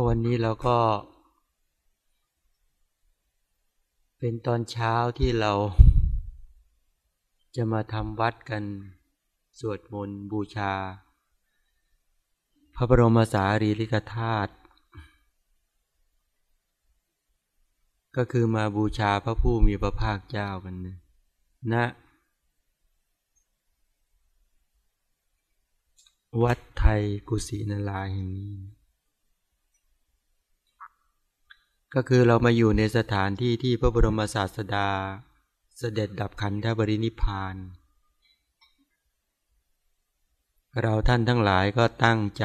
วันนี้เราก็ เป็นตอนเช้าที่เราจะมาทำวัดกันสวดมนต์บูชา พระบรมสารีริกธาตุก็คือมาบูชาพระผู้มีพระภาคเจ้ากันนะนะวัดไทยกุศินาลาแห่งนี้ ก็คือเรามาอยู่ในสถานที่ที่พระบรมศาสดา เสด็จดับขันธบรินิพาน เราท่านทั้งหลายก็ตั้งใจ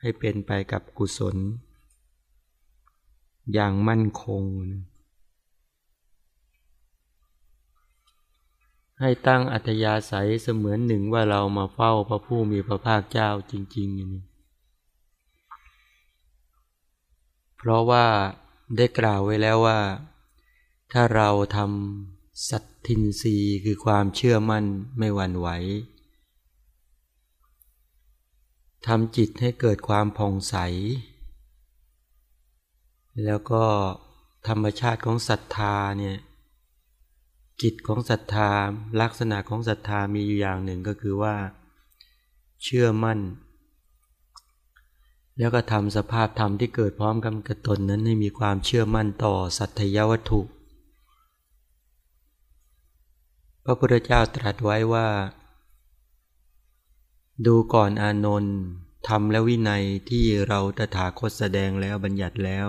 ให้เป็นไปกับกุศล อย่างมั่นคง ให้ตั้งอัธยาศัยเสมือนหนึ่งว่าเรามาเฝ้าพระผู้มีพระภาคเจ้าจริงๆอย่างนี้ เพราะว่าได้กล่าวไว้แล้วว่า ถ้าเราทำสัตทินรีคือความเชื่อมั่นไม่หวั่นไหวทำจิตให้เกิดความผ่องใส แล้วก็ธรรมชาติของศรัทธาเนี่ยจิตของศรัทธาลักษณะของศรัทธามีอยู่อย่างหนึ่งก็คือว่า เชื่อมั่น แล้วก็ทำสภาพธรรมที่เกิดพร้อมกันกับตนนั้นให้มีความเชื่อมั่นต่อสัตยวัตถุ พระพุทธเจ้าตรัสไว้ว่า ดูก่อนอานนท์ทำและวินัยที่เราตถาคตแสดงแล้วบัญญัติแล้ว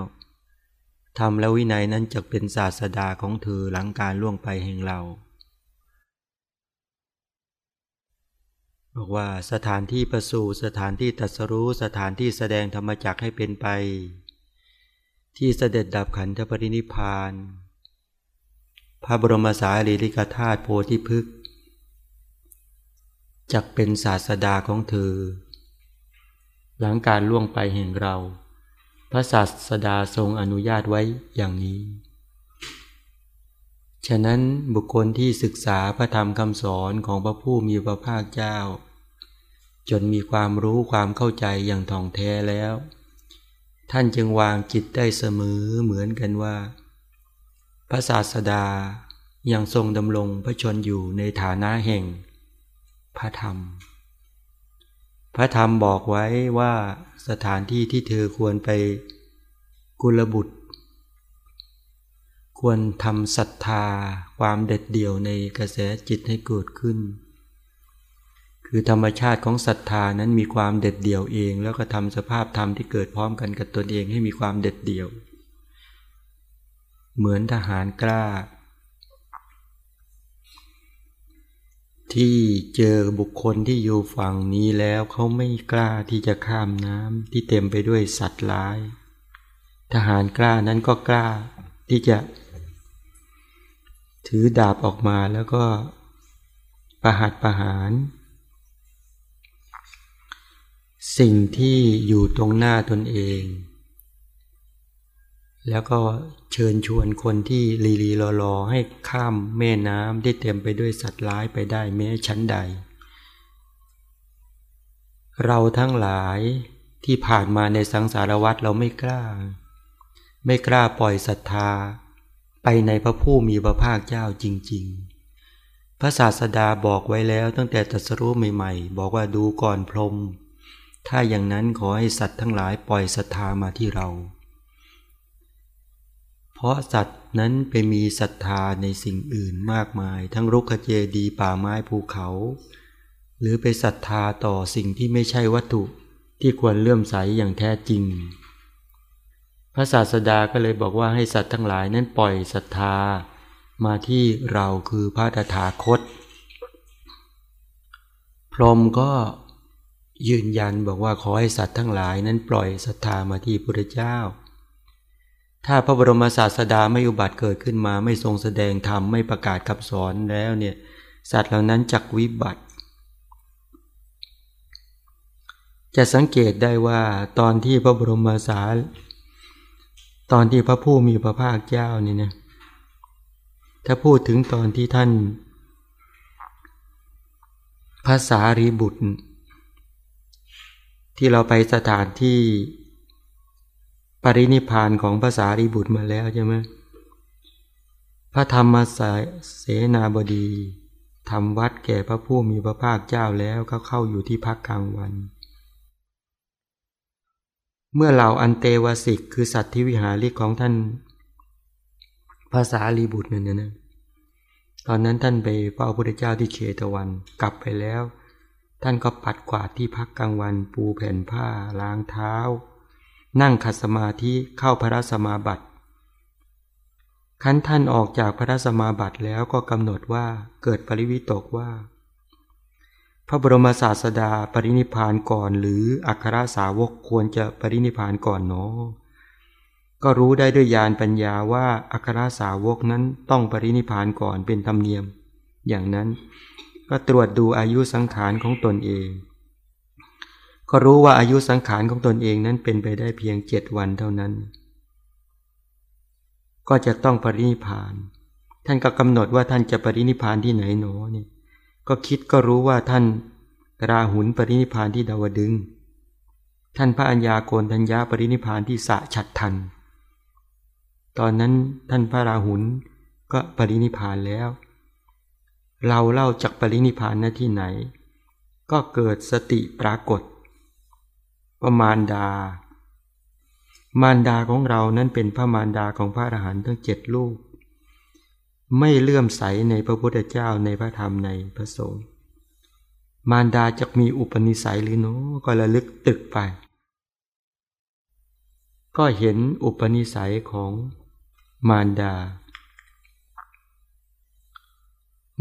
ธรรมและวินัยนั้นจะเป็นศาสดาของเธอหลังการล่วงไปแห่งเรา บอกว่าสถานที่ประสูสถานที่ตัสรู้สถานที่แสดงธรรมจักให้เป็นไป ที่เสด็จดับขันธปรินิพาน พระบรมสารีริกธาตุโพธิพฤกษ์จักเป็นศาสดาของเธอ หลังการล่วงไปแห่งเรา พระศาสดาทรงอนุญาตไว้อย่างนี้ ฉะนั้นบุคคลที่ศึกษาพระธรรมคำสอนของพระผู้มีพระภาคเจ้า จนมีความรู้ความเข้าใจอย่างท่องแท้แล้ว ท่านจึงวางจิตได้เสมอเหมือนกันว่า พระศาสดายังทรงดำรงพระชนอยู่ในฐานะแห่ง พระธรรม พระธรรมบอกไว้ว่าสถานที่ที่เธอควรไปกุลบุตร ควรทำศรัทธาความเด็ดเดี่ยวในกระแสจิตให้เกิดขึ้น คือธรรมชาติของศรัทธานั้นมีความเด็ดเดี่ยวเอง แล้วก็ทำสภาพธรรมที่เกิดพร้อมกันกับตนเองให้มีความเด็ดเดี่ยว เหมือนทหารกล้า ที่เจอบุคคลที่อยู่ฝั่งนี้แล้วเขาไม่กล้าที่จะข้ามน้ำที่เต็มไปด้วยสัตว์ร้าย ทหารกล้านั้นก็กล้าที่จะ ถือดาบออกมาแล้วก็ประหัตประหาร สิ่งที่อยู่ตรงหน้าตนเอง แล้วก็เชิญชวนคนที่ลีลีรอรอให้ข้ามแม่น้ำที่เต็มไปด้วยสัตว์ร้ายไปได้แม้ชั้นใด เราทั้งหลายที่ผ่านมาในสังสารวัฏเราไม่กล้า ไม่กล้าปล่อยศรัทธา ไปในพระผู้มีพระภาคเจ้าจริง ๆ พระศาสดาบอกไว้แล้วตั้งแต่ตรัสรู้ใหม่ ๆ บอกว่าดูก่อนพรม ถ้าอย่างนั้นขอให้สัตว์ทั้งหลายปล่อยศรัทธามาที่เรา เพราะสัตว์นั้นไปมีศรัทธาในสิ่งอื่นมากมาย ทั้งรุกขเจดีป่าไม้ภูเขา หรือไปศรัทธาต่อสิ่งที่ไม่ใช่วัตถุที่ควรเลื่อมใสอย่างแท้จริง พระศาสดาก็เลยบอกว่าให้สัตว์ทั้งหลายนั้นปล่อยศรัทธามาที่เราคือพระตถาคต พรหมก็ ยืนยันบอกว่าขอให้สัตว์ทั้งหลายนั้นปล่อยศรัทธามาที่พระเจ้า ถ้าพระบรมศาสดาไม่อุบัติเกิดขึ้นมาไม่ทรงแสดงธรรมไม่ประกาศคำสอนแล้วเนี่ยสัตว์เหล่านั้นจักวิบัติ จะสังเกตได้ว่าตอนที่พระบรมศาสตอนที่พระผู้มีพระภาคเจ้านี่นะถ้าพูดถึงตอนที่ท่านภาษารีบุตร ที่เราไปสถานที่ปรินิพานของภาษารีบุตรมาแล้วใช่ไหมพระธรรมสายเสนาบดีทำวัดแก่พระผู้มีพระภาคเจ้าแล้วก็เข้าอยู่ที่พักกลางวัน เมื่อเหล่าอันเตวสิกคือสัตว์ที่วิหาริกของท่าน ภาษาลีบุตรนั่นนะ ตอนนั้นท่านไปเฝ้าพระพุทธเจ้าที่เชตวันกลับไปแล้ว ท่านก็ปัดกวาดที่พักกลางวันปูแผ่นผ้าล้างเท้า นั่งขัดสมาธิเข้าพระสมาบัติขั้นท่านออกจากพระสมาบัติแล้วก็กำหนดว่าเกิดปริวิตกว่า พระบรมศาสดาปรินิพานก่อนหรืออัครสาวกควรจะปรินิพานก่อนเนาะก็รู้ได้ด้วยญาณปัญญาว่าอัครสาวกนั้นต้องปรินิพานก่อนเป็นธรรมเนียม อย่างนั้น ก็ตรวจดูอายุสังขารของตนเอง ก็รู้ว่าอายุสังขารของตนเองนั้นเป็นไปได้เพียงเจ็ดวันเท่านั้น ก็จะต้องปรินิพาน ท่านก็กำหนดว่าท่านจะปรินิพานที่ไหนหนอเนี่ยก็คิดก็รู้ว่าท่านราหุลปรินิพานที่ดาวดึง ท่านพระัญญาโกนทัญญาปรินิพานที่สะฉัดทัน ตอนนั้นท่านพระราหุลก็ปรินิพานแล้ว เราเล่าจากปรินิพานณที่ไหน ก็เกิดสติปรากฏ ประมาณดา มารดาของเรานั้นเป็นพระมารดาของพระอรหันต์ทั้งเจ็ดลูก ไม่เลื่อมใสในพระพุทธเจ้าในพระธรรมในพระสงฆ์มารดาจะมีอุปนิสัยหรือโนก็ระลึกตึกไป ก็เห็นอุปนิสัยของมารดา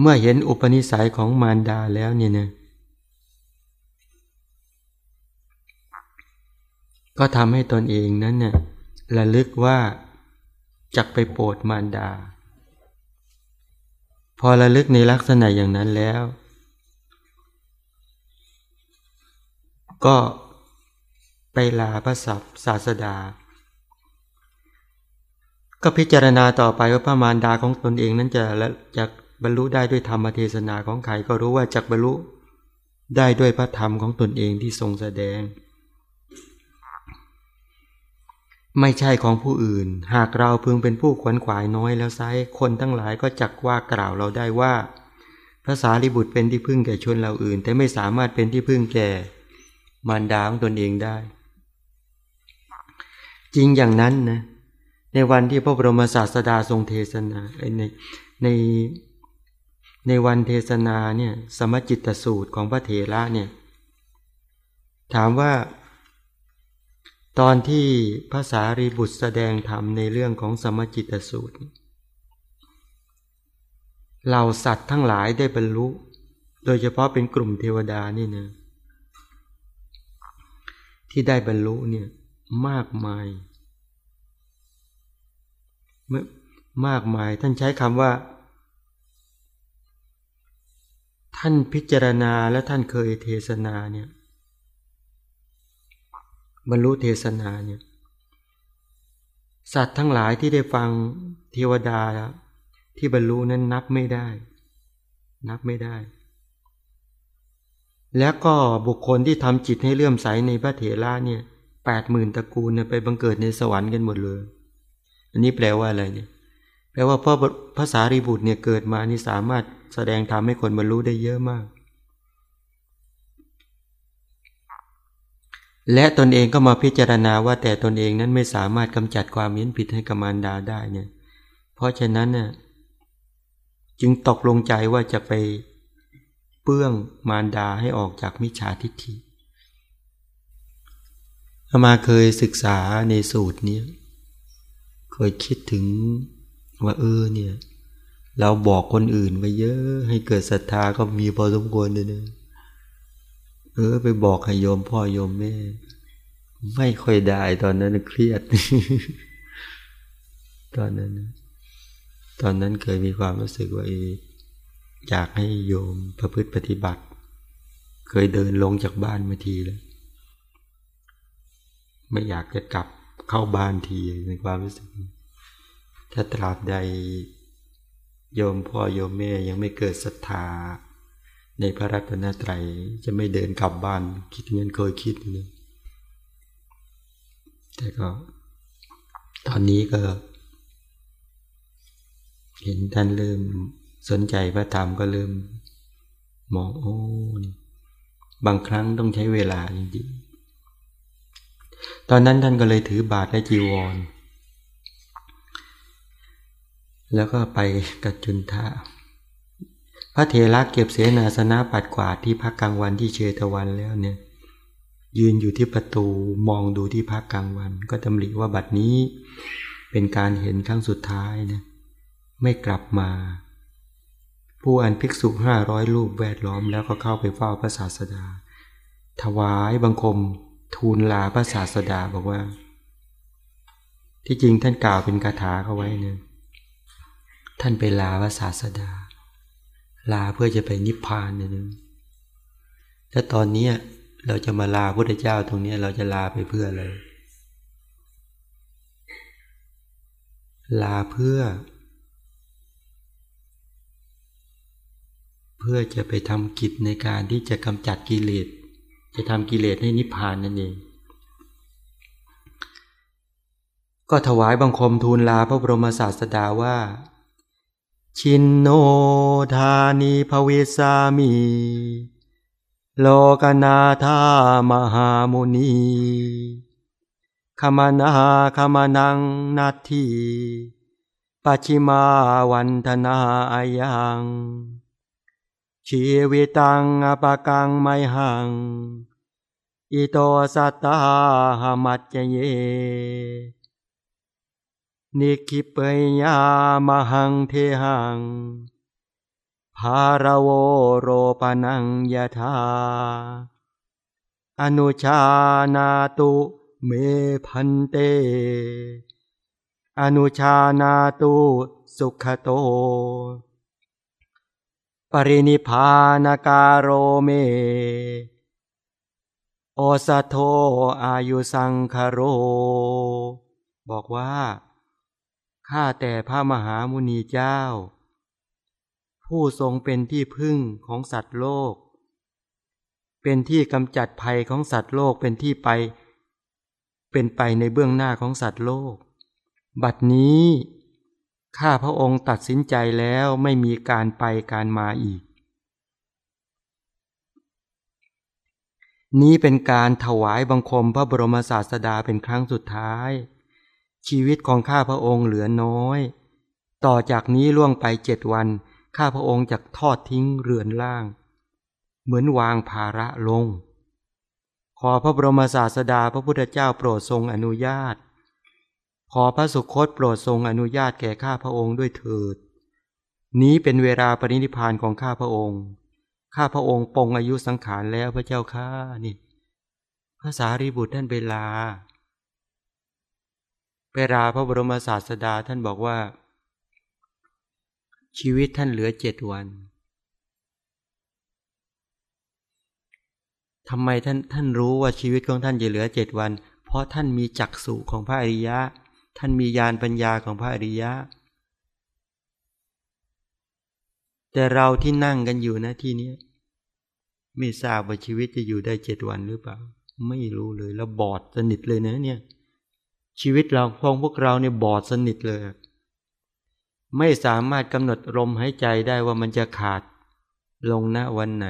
เมื่อเห็นอุปนิสัยของมารดาแล้วเนี่ยนะก็ทำให้ตนเองนั้นเนี่ยระลึกว่าจักไปโปรดมารดา พอระลึกในลักษณะอย่างนั้นแล้ว ก็ไปลาพระสัพศาสดา ก็พิจารณาต่อไปว่าพระมารดาของตนเองนั้นจะจะ บรรลุได้ด้วยธรรมเทศนาของใครก็รู้ว่าจักบรรลุได้ด้วยพระธรรมของตนเองที่ทรงแสดง ไม่ใช่ของผู้อื่น หากเราพึงเป็นผู้ขวนขวายน้อยแล้วไซคนทั้งหลายก็จักว่ากล่าวเราได้ว่าภาษาลิบุตรเป็นที่พึ่งแก่ชนเราอื่น แต่ไม่สามารถเป็นที่พึ่งแก่มารดาของตนเองได้ จริงอย่างนั้นนะในวันที่พระบรมศาสดาทรงเทศนาในใน ในวันเทศนาเนี่ยสมจิตสูตรของพระเถระเนี่ยถามว่า ตอนที่ภาษารีบุตรแสดงธรรมในเรื่องของสมจิตสูตรเหล่าสัตว์ทั้งหลายได้บรรลุ โดยเฉพาะเป็นกลุ่มเทวดานี่นะที่ได้บรรลุเนี่ยมากมายเมื่อมากมายท่านใช้คำว่า ท่านพิจารณาและท่านเคยเทศนาเนี่ยบรรลุเทศนาเนี่ยสัตว์ทั้งหลายที่ได้ฟังเทวดาที่บรรลุนั้นนับไม่ได้ นับไม่ได้ แล้วก็บุคคลที่ทำจิตให้เลื่อมใสในพระเถระเนี่ยแปดหมื่นตระกูลเนี่ยไปบังเกิดในสวรรค์กันหมดเลย อันนี้แปลว่าอะไรเนี่ย แปลว่าพระภาษารีบุตรเนี่ยเกิดมานี่สามารถ แสดงธรรมให้คนบรรลุได้เยอะมาก และตนเองก็มาพิจารณาว่าแต่ตนเองนั้นไม่สามารถกำจัดความเห็นผิดให้กับมารดาได้เนี่ย เพราะฉะนั้นน่ะจึงตกลงใจว่าจะไปเปื้องมารดาให้ออกจากมิจฉาทิฏฐิอามาเคยศึกษาในสูตรนี้ เคยคิดถึงว่าเออเนี่ย เราบอกคนอื่นไปเยอะให้เกิดศรัทธาก็มีพอสมควรเลยนะเออ ไปบอกให้โยมพ่อโยมแม่ ไม่ค่อยได้ตอนนั้นเครียด ตอนนั้น ตอนนั้นเคยมีความรู้สึกว่าอยากให้โยมประพฤติปฏิบัติ เคยเดินลงจากบ้านมาทีแล้วไม่อยากจะกลับเข้าบ้านทีในความรู้สึก ถ้าตราบใด โยมพ่อโยมแม่ยังไม่เกิดศรัทธา ในพระรัตนตรัยจะไม่เดินกลับบ้าน คิดเงี้ยเคยคิดนะแต่ก็ ตอนนี้ก็ เห็นท่านเริ่มสนใจพระธรรมก็เริ่มมองโอ้บางครั้งต้องใช้เวลาจริงๆตอนนั้นท่านก็เลยถือบาทและจีวร แล้วก็ไปกัจจุนทะพระเทระเก็บเสนาสนะปัดกวาดที่พักกลางวันที่เชตวันแล้วเนี่ย ยืนอยู่ที่ประตูมองดูที่พักกลางวัน ก็ตำหนิว่าบัดนี้เป็นการเห็นครั้งสุดท้ายนะไม่กลับมา ผู้อันภิกษุห้าร้อยรูปแวดล้อมแล้วก็เข้าไปเฝ้าพระศาสดา ถวายบังคมทูลลาพระศาสดาบอกว่า ที่จริงท่านกล่าวเป็นคาถาเขาไว้เนี่ย ท่านไปลาพระศาสดา ลาเพื่อจะไปนิพพานเนี่ยนึงถ้าตอนนี้เราจะมาลาพระเจ้าตรงนี้เราจะลาไปเพื่ออะไร ลาเพื่อ เพื่อจะไปทำกิจในการที่จะกำจัดกิเลส จะทำกิเลสให้นิพพานนั่นเองก็ถวายบังคมทูลลาพระบรมศาสดาว่า ชินโนธานีภวิสามี โลกนาธามหามุนีขมานาขมานังนาทีปัชิมาวันธนาอายังชีวิตังอปกังไมหัง อิโตสัตตาหมัจเย นิคิปยามหังเทหัง ภารโวโรปนังยะธา อนุชานาตุเมพันเต อนุชานาตุสุขโต ปรินิพานการโรเม โอสโทอายุสังคโร บอกว่า ข้าแต่พระมหามุนีเจ้า ผู้ทรงเป็นที่พึ่งของสัตว์โลก เป็นที่กำจัดภัยของสัตว์โลกเป็นที่ไป เป็นไปในเบื้องหน้าของสัตว์โลก บัดนี้ข้าพระองค์ตัดสินใจแล้วไม่มีการไปการมาอีก นี้เป็นการถวายบังคมพระบรมศาสดาเป็นครั้งสุดท้าย ชีวิตของข้าพระองค์เหลือน้อย ต่อจากนี้ล่วงไปเจ็ดวัน ข้าพระองค์จะทอดทิ้งเรือนล่าง เหมือนวางภาระลง ขอพระบรมศาสดาพระพุทธเจ้าโปรดทรงอนุญาต ขอพระสุคตโปรดทรงอนุญาตแก่ข้าพระองค์ด้วยเถิด นี้เป็นเวลาปรินิพานของข้าพระองค์ ข้าพระองค์ปงอายุสังขารแล้วพระเจ้าข้านี่พระสารีบุตรท่านเวลา เวลาพระบรมศาสดาท่านบอกว่า ชีวิตท่านเหลือเจ็ดวันทำไมท่านท่านรู้ว่าชีวิตของท่านจะเหลือเจ็ดวัน เพราะท่านมีจักษุของพระอริยะ ท่านมีญาณปัญญาของพระอริยะ แต่เราที่นั่งกันอยู่นะที่นี้ไม่ทราบว่าชีวิตจะอยู่ได้เจ็ดวันหรือเปล่า ไม่รู้เลยแล้วบอดสนิทเลยนะเนี่ย ชีวิตเราพองพวกเราเนี่ยบอดสนิทเลย ไม่สามารถกำหนดลมหายใจได้ว่ามันจะขาดลงณวันไหน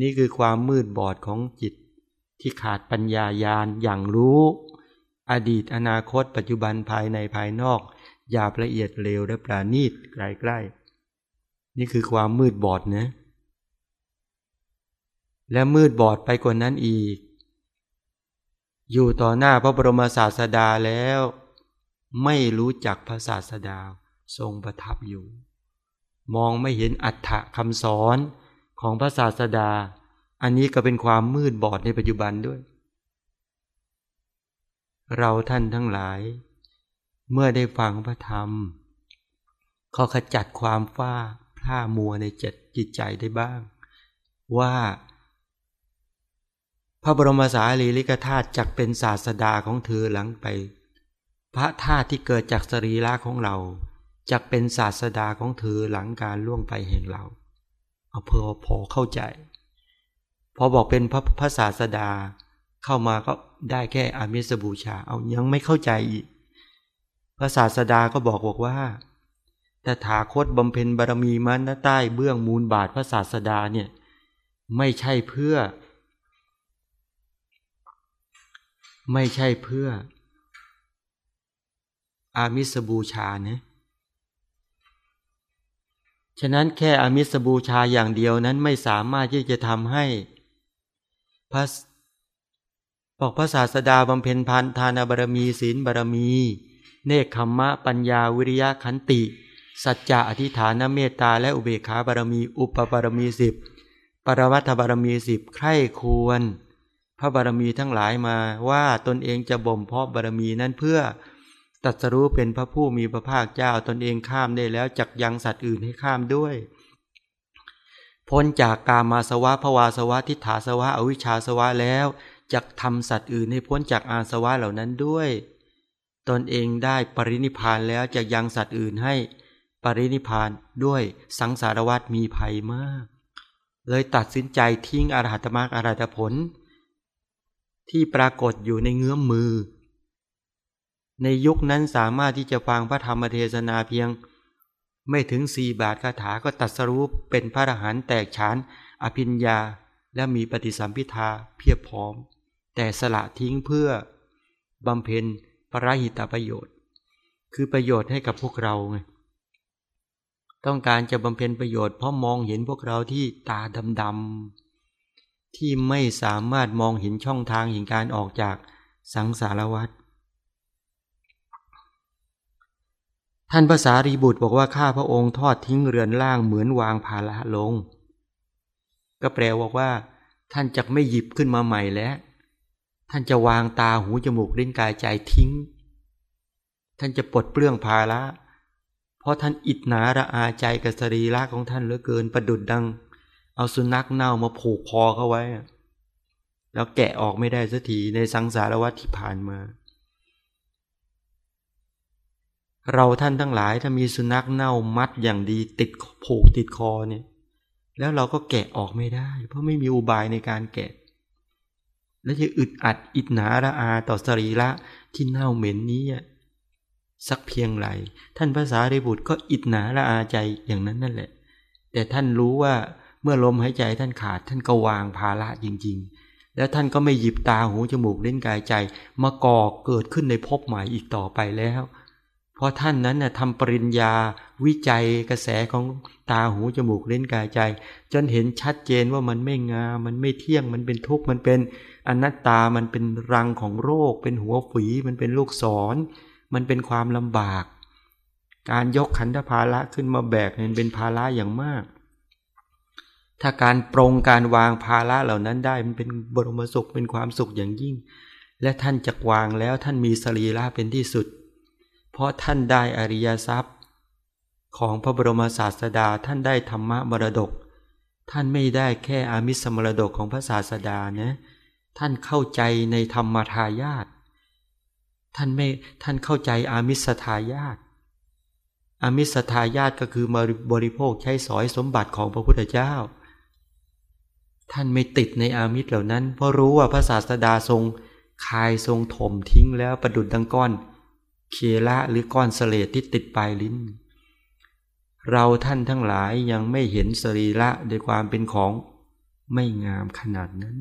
นี่คือความมืดบอดของจิตที่ขาดปัญญายาณอย่างรู้ อดีตอนาคต ปัจจุบันภายในภายนอกหยาบละเอียดเร็วและปราณีตใกล้ๆนี่คือความมืดบอดนะ และมืดบอดไปกว่านั้นอีก อยู่ต่อหน้าพระบรมศาสดาแล้ว ไม่รู้จักพระศาสดาทรงประทับอยู่ มองไม่เห็นอัฏฐะคำสอนของพระศาสดา อันนี้ก็เป็นความมืดบอดในปัจจุบันด้วย เราท่านทั้งหลาย เมื่อได้ฟังพระธรรมเขาขจัดความฟ้าพร่ามัวในจิตจิตใจได้บ้าง ว่า พระบรมสารีริกธาตุจักเป็นศาสดาของเธอหลังไป พระธาตุที่เกิดจากสรีระของเราจักเป็นศาสดาของเธอหลังการล่วงไปแห่งเราเอาเพอพอเข้าใจ พอบอกเป็นพระพระศาสดาเข้ามาก็ได้แค่อามิสบูชา เอายังไม่เข้าใจอีก พระศาสดาก็บอกบอกว่าแต่ถาคตบำเพ็ญบารมีมันใต้เบื้องมูลบาทพระศาสดาเนี่ยไม่ใช่เพื่อ ไม่ใช่เพื่อ อามิสบูชาเนี่ยฉะนั้นแค่อามิสบูชาอย่างเดียวนั้นไม่สามารถที่จะทำให้พระบอกพระศาสดาบำเพ็ญพันธานบารมีศีลบารมี เนคขมมะปัญญาวิริยะขันติ สัจจะอธิฐานเมตตาและอุเบกขาบารมี อุปบารมีสิบปรวัตบารมีสิบใคร่ควร ระบารมีทั้งหลายมาว่าตนเองจะบ่มเพาะบารมีนั้นเพื่อตัดสรู้เป็นพระผู้มีพระภาคเจ้าตนเองข้ามได้แล้วจักยังสัตว์อื่นให้ข้ามด้วย พ้นจากกามาสวะภวาสวะทิฏฐาสวะอวิชชาสวะแล้วจักทำสัตว์อื่นให้พ้นจากอาสวะเหล่านั้นด้วย ตนเองได้ปรินิพานแล้วจะยังสัตว์อื่นให้ปรินิพานด้วยสังสารวัตมีภัยมาก เลยตัดสินใจทิ้งอรหัตมรรคอรหัตผล ที่ปรากฏอยู่ในเงื้อมมือ ในยุคนั้นสามารถที่จะฟังพระธรรมเทศนาเพียง ไม่ถึงสี่บาทคาถาก็ตัดสรุปเป็นพระอรหันต์แตกฉานอภิญญาและมีปฏิสัมพิทาเพียบพร้อม แต่สละทิ้งเพื่อบำเพ็ญปรหิตประโยชน์ คือประโยชน์ให้กับพวกเราไงต้องการจะบำเพ็ญประโยชน์เพราะมองเห็นพวกเราที่ตาดำๆ ที่ไม่สามารถมองเห็นช่องทางแห่งการออกจากสังสารวัฏท่านภาษารีบุตรบอกว่าข้าพระองค์ทอดทิ้งเรือนล่างเหมือนวางภาระลง ก็แปลบอกว่า ท่านจะไม่หยิบขึ้นมาใหม่แล้ว ท่านจะวางตาหูจมูกลิ้นกายใจทิ้ง ท่านจะปลดเปลื้องภาระ เพราะท่านอิดหนาระอาใจกับสรีระของท่านเหลือเกินประดุดดัง เอาสุนัขเน่ามาผูกคอเขาไว้ แล้วแกะออกไม่ได้สักทีในสังสารวัฏที่ผ่านมา เราท่านทั้งหลายถ้ามีสุนัขเน่ามัดอย่างดีติดผูกติดคอเนี่ย แล้วเราก็แกะออกไม่ได้ เพราะไม่มีอุบายในการแกะ และจะอึดอัดอิดหนาระอาต่อสรีระที่เน่าเหม็นนี้สักเพียงไรท่านภาษาริบุตรก็อิดหนาระอาใจอย่างนั้นนั่นแหละ แต่ท่านรู้ว่า เมื่อลมหายใจท่านขาด ท่านก็วางภาระจริง ๆ แล้วท่านก็ไม่หยิบตาหูจมูกเล่นกายใจ มาก่อเกิดขึ้นในภพใหม่อีกต่อไปแล้วพราะท่านนั้นน่ยทำปริญญาวิจัยกระแสของตาหูจมูกเล่นกายใจ จนเห็นชัดเจนว่ามันไม่งาม มันไม่เที่ยงมันเป็นทุกข์มันเป็นอนัตตามันเป็นรังของโรค เป็นหัวฝีมันเป็นลูกศร มันเป็นความลำบาก การยกขันธภาระขึ้นมาแบกเนี่ยเป็นภาระอย่างมาก ถ้าการปรงการวางภาระเหล่านั้นได้มันเป็นบรมสุขเป็นความสุขอย่างยิ่ง และท่านจะวางแล้วท่านมีสรีระเป็นที่สุด เพราะท่านได้อริยทรัพย์ ของพระบรมศาสดาท่านได้ธรรมะมรดก ท่านไม่ได้แค่อามิสมรดกของพระศาสดานะท่านเข้าใจในธรรมทายาทท่านไม่ท่านเข้าใจอามิสทายาทอามิสทายาทก็คือมาบริโภคใช้สอยสมบัติของพระพุทธเจ้า ท่านไม่ติดในอามิสเหล่านั้น เพราะรู้ว่าพระศาสดาทรงคายทรงถมทิ้งแล้วประดุดดังก้อน เคละหรือก้อนเสลดที่ติดปลายลิ้น เราท่านทั้งหลายยังไม่เห็นสรีระในความเป็นของไม่งามขนาดนั้น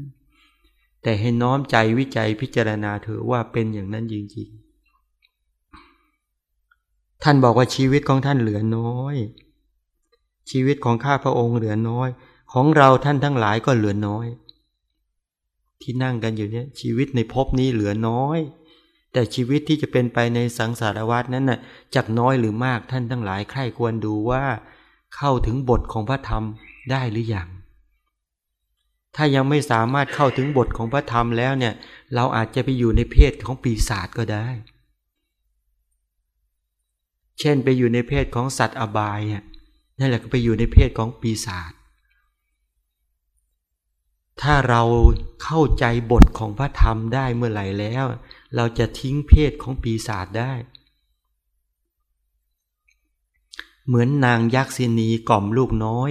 แต่ให้น้อมใจวิจัยพิจารณาเถอะว่าเป็นอย่างนั้นจริงๆ ท่านบอกว่าชีวิตของท่านเหลือน้อย ชีวิตของข้าพระองค์เหลือน้อย ของเราท่านทั้งหลายก็เหลือน้อย ที่นั่งกันอยู่เนี่ยชีวิตในภพนี้เหลือน้อย แต่ชีวิตที่จะเป็นไปในสังสารวัฏนั้นน่ะจักน้อยหรือมากท่านทั้งหลายใคร่ควรดูว่า เข้าถึงบทของพระธรรมได้หรืออยังถ้ายังไม่สามารถเข้าถึงบทของพระธรรมแล้วเนี่ย เราอาจจะไปอยู่ในเพศของปีศาจก็ได้ เช่นไปอยู่ในเพศของสัตว์อบายนั่นแหละก็ไปอยู่ในเพศของปีศาจ ถ้าเราเข้าใจบทของพระธรรมได้เมื่อไหร่แล้ว เราจะทิ้งเพศของปีศาจได้ เหมือนนางยักษินีกล่อมลูกน้อย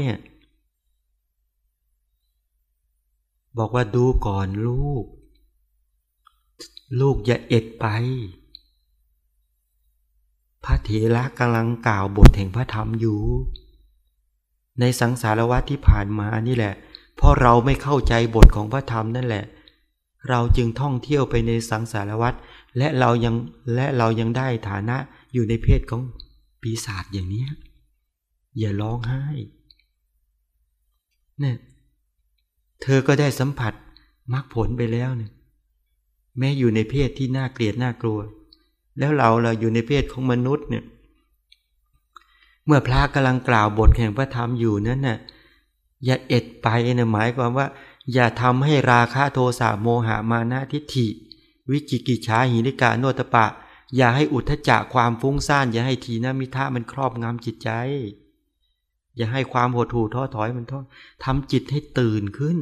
บอกว่าดูก่อนลูก ลูกอย่าเอ็ดไป พระเถระกำลังกล่าวบทแห่งพระธรรมอยู่ ในสังสารวัตที่ผ่านมานี่แหละ เพราะเราไม่เข้าใจบทของพระธรรมนั่นแหละ เราจึงท่องเที่ยวไปในสังสารวัตและเรายังและเรายังได้ฐานะอยู่ในเพศของปีศาจอย่างนี้อย่าร้องไห้เนี่ยเธอก็ได้สัมผัสมรรคผลไปแล้วเนี่ยแม้อยู่ในเพศที่น่าเกลียดน่ากลัว แล้วเราเราอยู่ในเพศของมนุษย์เนี่ย เมื่อพระกำลังกล่าวบทแห่งพระธรรมอยู่นั้นน่ะ อย่าเอ็ดไปเนี่ยหมายความว่า อย่าทำให้ราคะโทสะโมหะมานะทิฏฐิ วิจิกิจฉาหิริกาโนตปะ อย่าให้อุทธจักความฟุ้งซ่าน อย่าให้ทีนมิทะมันครอบงำจิตใจ อย่าให้ความหดหู่ท้อถอยมันท้อทำจิตให้ตื่นขึ้น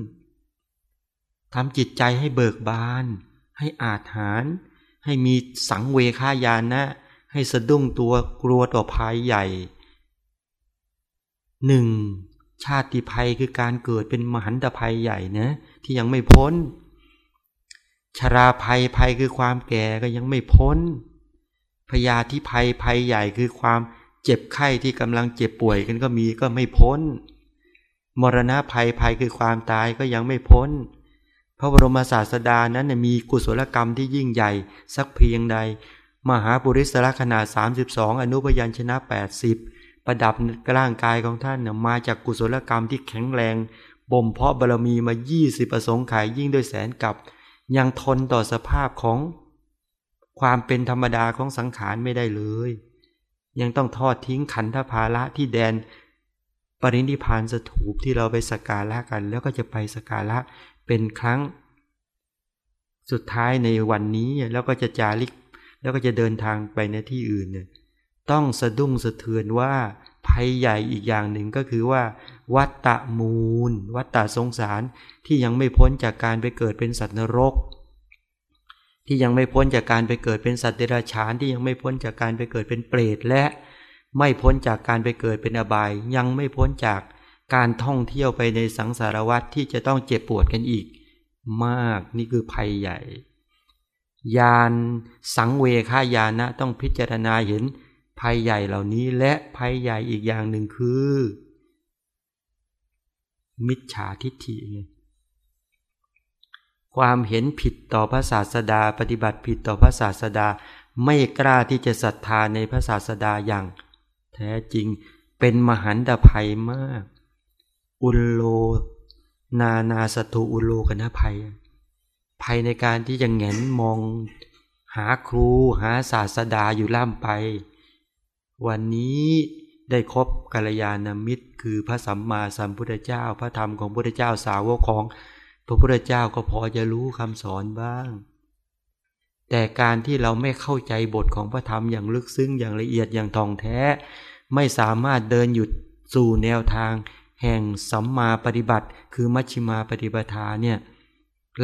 ทำจิตใจให้เบิกบาน ให้อาถรรให้มีสังเวคายานะ ให้สะดุ้งตัวกลัวต่อภัยใหญ่หนึ่ง ชาติภัยคือการเกิดเป็นมหันตภัยใหญ่นะ ที่ยังไม่พ้น ชราภัยภัยคือความแก่ก็ยังไม่พ้น พยาธิภัยภัยใหญ่คือความเจ็บไข้ที่กำลังเจ็บป่วยกันก็มีก็ไม่พ้น มรณะภัยภัยคือความตายก็ยังไม่พ้น พระบรมศาสดานั้นมีกุศลกรรมที่ยิ่งใหญ่สักเพียงใด มหาปุริสละขนาด 32 อนุพยัญชนะ 80 ประดับร่างกายของท่านมาจากกุศลกรรมที่แข็งแรงบ่มเพาะบารมีมา 20 ประสงค์ขายยิ่งด้วยแสนกับ ยังทนต่อสภาพของความเป็นธรรมดาของสังขารไม่ได้เลย ยังต้องทอดทิ้งขันธภาระที่แดน ปรินิพานสถูปที่เราไปสักการะกัน แล้วก็จะไปสักการะเป็นครั้ง สุดท้ายในวันนี้แล้วก็จะจาริก แล้วก็จะเดินทางไปในที่อื่นเนี่ย ต้องสะดุ้งสะเทือนว่าภัยใหญ่อีกอย่างหนึ่งก็คือว่า วัตตะมูล วัตตะสงสารที่ยังไม่พ้นจากการไปเกิดเป็นสัตว์นรก ที่ยังไม่พ้นจากการไปเกิดเป็นสัตว์เดรัจฉานที่ยังไม่พ้นจากการไปเกิดเป็นเปรตและไม่พ้นจากการไปเกิดเป็นอบาย ยังไม่พ้นจากการท่องเที่ยวไปในสังสารวัฏที่จะต้องเจ็บปวดกันอีก มากนี่คือภัยใหญ่ ยานสังเวคายานะต้องพิจารณาเห็น ภัยใหญ่เหล่านี้และภัยใหญ่อีกอย่างหนึ่งคือ มิจฉาทิฏฐิความเห็นผิดต่อพระศาสดา ปฏิบัติผิดต่อพระศาสดา ไม่กล้าที่จะศรัทธาในพระศาสดาอย่าง แท้จริงเป็นมหันตภัยมาก อุลโล นานาสตุอุลโลกันนะภัย ภัยในการที่จะแงนมอง หาครูหาศาสดาอยู่ล่ำไป วันนี้ได้คบกัลยาณมิตร คือพระสัมมาสัมพุทธเจ้า พระธรรมของพระพุทธเจ้าสาวกของ พระพุทธเจ้าก็พอจะรู้คำสอนบ้าง แต่การที่เราไม่เข้าใจบทของพระธรรมอย่างลึกซึ้งอย่างละเอียดอย่างทองแท้ ไม่สามารถเดินหยุดสู่แนวทาง แห่งสัมมาปฏิบัติ คือมัชฌิมาปฏิปทาเนี่ย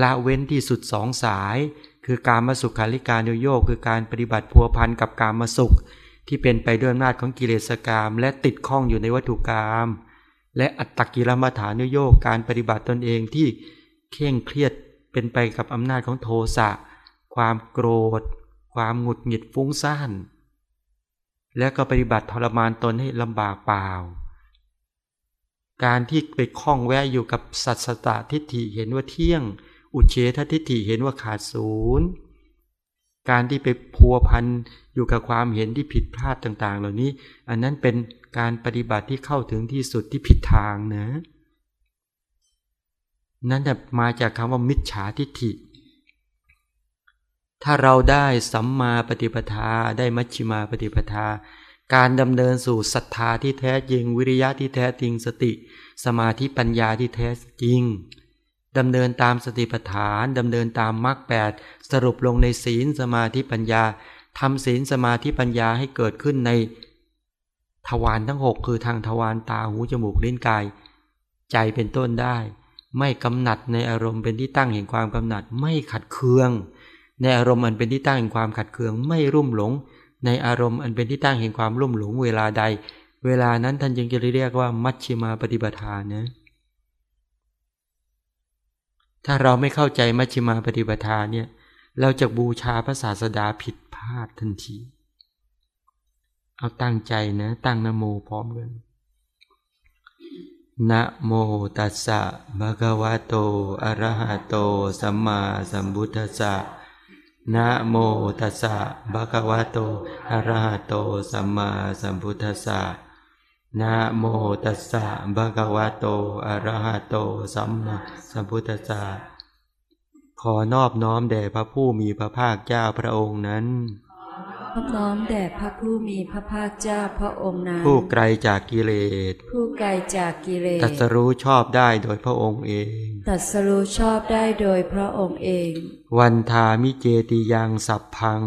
ละเว้นที่สุดสองสาย คือการมาสุขคาริการโยโยคือการปฏิบัติพัวพันกับการมาสุข ที่เป็นไปด้วยอำนาจของกิเลสกรรมและติดข้องอยู่ในวัตถุกรรม และอัตตกิลมัฐานโยกการปฏิบัติตนเองที่เคร่งเครียดเป็นไปกับอำนาจของโทสะ ความโกรธ ความหงุดหงิดฟุ้งซ่าน และก็ปฏิบัติทรมานตนให้ลำบากเปล่า การที่ไปคล้องแวะอยู่กับสัตสตทิฏฐิเห็นว่าเที่ยง อุเฉททิฏฐิเห็นว่าขาดศูนย์ การที่ไปพัวพันอยู่กับความเห็นที่ผิดพลาดต่างๆ เหล่านี้ อันนั้นเป็นการปฏิบัติที่เข้าถึงที่สุดที่ผิดทางนะ นั่นมาจากคำว่ามิจฉาทิฏฐิ ถ้าเราได้สัมมาปฏิปทา ได้มัชฌิมาปฏิปทา การดำเนินสู่ศรัทธาที่แท้จริง วิริยะที่แท้จริงสติ สมาธิปัญญาที่แท้จริง ดำเนินตามสติปัฏฐานดำเนินตามมรรคแปดสรุปลงในศีลสมาธิปัญญาทำศีลสมาธิปัญญาให้เกิดขึ้นในทวารทั้งหกคือทางทวารตาหูจมูกลิ้นกาย ใจเป็นต้นได้ ไม่กำหนัดในอารมณ์เป็นที่ตั้งแห่งความกำหนัดไม่ขัดเคือง ในอารมณ์อันเป็นที่ตั้งแห่งความขัดเคืองไม่รุ่มหลง ในอารมณ์อันเป็นที่ตั้งแห่งความรุ่มหลงเวลาใด เวลานั้นท่านจึงจะเรียกว่ามัชชิมาปฏิปทานะ ถ้าเราไม่เข้าใจมัชชิมาปฏิปทาเนี่ย เราจะบูชาพระศาสดาผิดพลาดทันที เอาตั้งใจนะ ตั้งนโมพร้อมกันนะโมตัสสะภะคะวะโต อะระหะโต สัมมาสัมพุทธัสสะนะโมตัสสะภะคะวะโต อะระหะโต สัมมาสัมพุทธัสสะ นะโมตัสสะภะคะวะโต อะระหะโต สัมมาสัมพุทธัสสะ ขอนอบน้อมแด่พระผู้มีพระภาคเจ้าพระองค์นั้น นอบน้อมแด่พระผู้มีพระภาคเจ้าพระองค์นั้นผู้ไกลจากกิเลส ผู้ไกลจากกิเลสตัสรู้ชอบได้โดยพระองค์เอง ตัสรู้ชอบได้โดยพระองค์เอง วันทามิเจติยังสัพพัง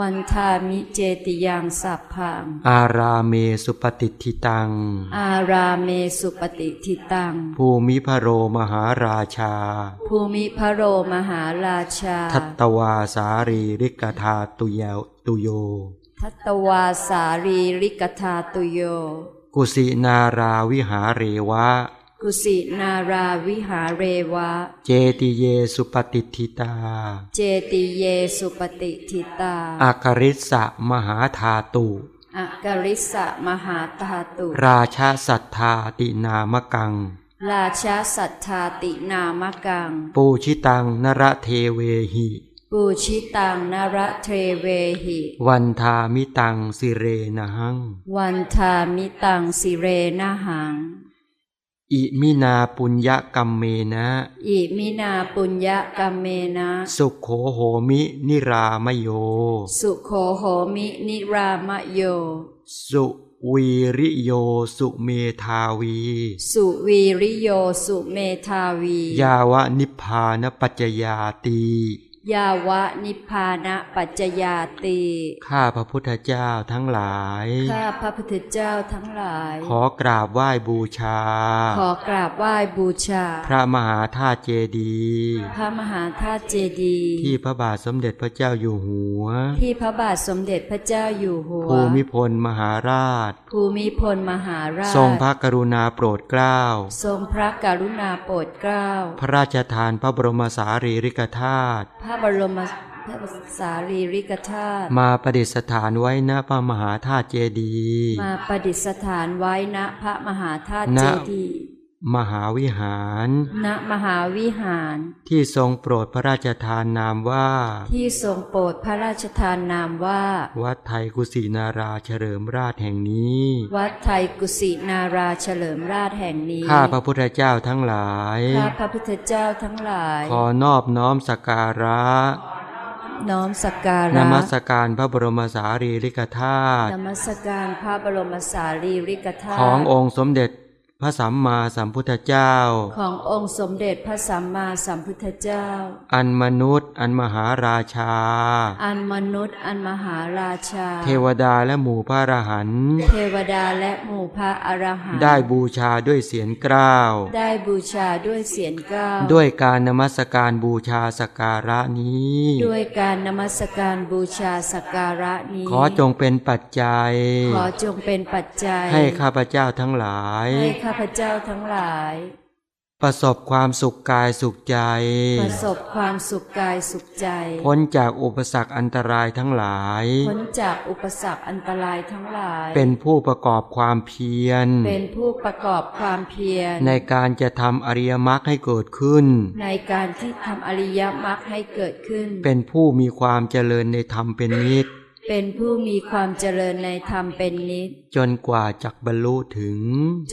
วันทามิเจติยังสัพพัง อาราเมสุปฏิทิตัง อาราเมสุปฏิทิตัง ภูมิพระโรมหาราชา ภูมิพระโรมหาราชา ทัตตวาสารีริกธาตุยา ตุโยทัตวาสารีริกธาตุโย กุสินาราวิหาเรวะ กุสินาราวิหาเรวะ เจติเยสุปฏิทิตา เจติเยสุปฏิทิตาอาคริสะมหาธาตุอักริสะมหาธาตุ ราชาสัทธาตินามกัง ราชาสัทธาตินามกัง ปูชิตังนระเทเวหิ ปูชิตังนรเทเวหิ วันทามิตังสิเรนะหัง วันทามิตังสิเรนะหัง อิมินาปุญญะกัมเมนะ อิมินาปุญญะกัมเมนะ สุขโขโหมินิรามโย สุโขโหมินิรามโย สุวีริโยสุเมทาวี สุวีริโยสุเมทาวี ยาวะนิพพานปัจจยาตี ยาวะนิพพานะปัจจยาติ ข้าพระพุทธเจ้าทั้งหลาย ข้าพระพุทธเจ้าทั้งหลาย ขอกราบไหว้บูชา ขอกราบไหว้บูชา พระมหาธาตุเจดีย์พระมหาธาตุเจดีย์ที่พระบาทสมเด็จพระเจ้าอยู่หัว ที่พระบาทสมเด็จพระเจ้าอยู่หัว ภูมิพลมหาราช ภูมิพลมหาราช ทรงพระกรุณาโปรดเกล้า ทรงพระกรุณาโปรดเกล้า พระราชทานพระบรมสารีริกธาตุพระบรมพระสารีริกธาตุมาประดิษฐานไว้ณพระมหาธาตุเจดีย์มาประดิษฐานไว้ณพระมหาธาตุเจดีย์ มหาวิหาร ณ มหาวิหาร ที่ทรงโปรดพระราชทานนามว่า ที่ทรงโปรดพระราชทานนามว่า วัดไทยกุสินาราเฉลิมราชแห่งนี้ วัดไทยกุสินาราเฉลิมราชแห่งนี้ ข้าพระพุทธเจ้าทั้งหลาย ข้าพระพุทธเจ้าทั้งหลาย ขอนอบน้อมสักการะน้อมสักการะนมัสการพระบรมสารีริกธาตุนมัสการพระบรมสารีริกธาตุขององค์สมเด็จ พระสัมมาสัมพุทธเจ้า ขององค์สมเด็จพระสัมมาสัมพุทธเจ้า อันมนุษย์ อันมหาราชา อันมนุษย์อันมหาราชา เทวดาและหมู่พระอรหันต์เทวดาและหมู่พระอรหันต์ได้บูชาด้วยเสียงกล้าว ได้บูชาด้วยเสียงกล้าว ด้วยการนมัสการบูชาสักการะนี้ ด้วยการนมัสการบูชาสักการะนี้ ขอจงเป็นปัจจัย ขอจงเป็นปัจจัย ให้ข้าพเจ้าทั้งหลายให้ข้าพเจ้าทั้งหลาย ประสบความสุขกายสุขใจ ประสบความสุขกายสุขใจ พ้นจากอุปสรรคอันตรายทั้งหลาย พ้นจากอุปสรรคอันตรายทั้งหลาย เป็นผู้ประกอบความเพียร เป็นผู้ประกอบความเพียร ในการจะทำอริยมรรคให้เกิดขึ้น ในการที่ทำอริยมรรคให้เกิดขึ้น เป็นผู้มีความเจริญในธรรมเป็นนิจ เป็นผู้มีความเจริญในธรรมเป็นนิจจนกว่าจะบรรลุถึง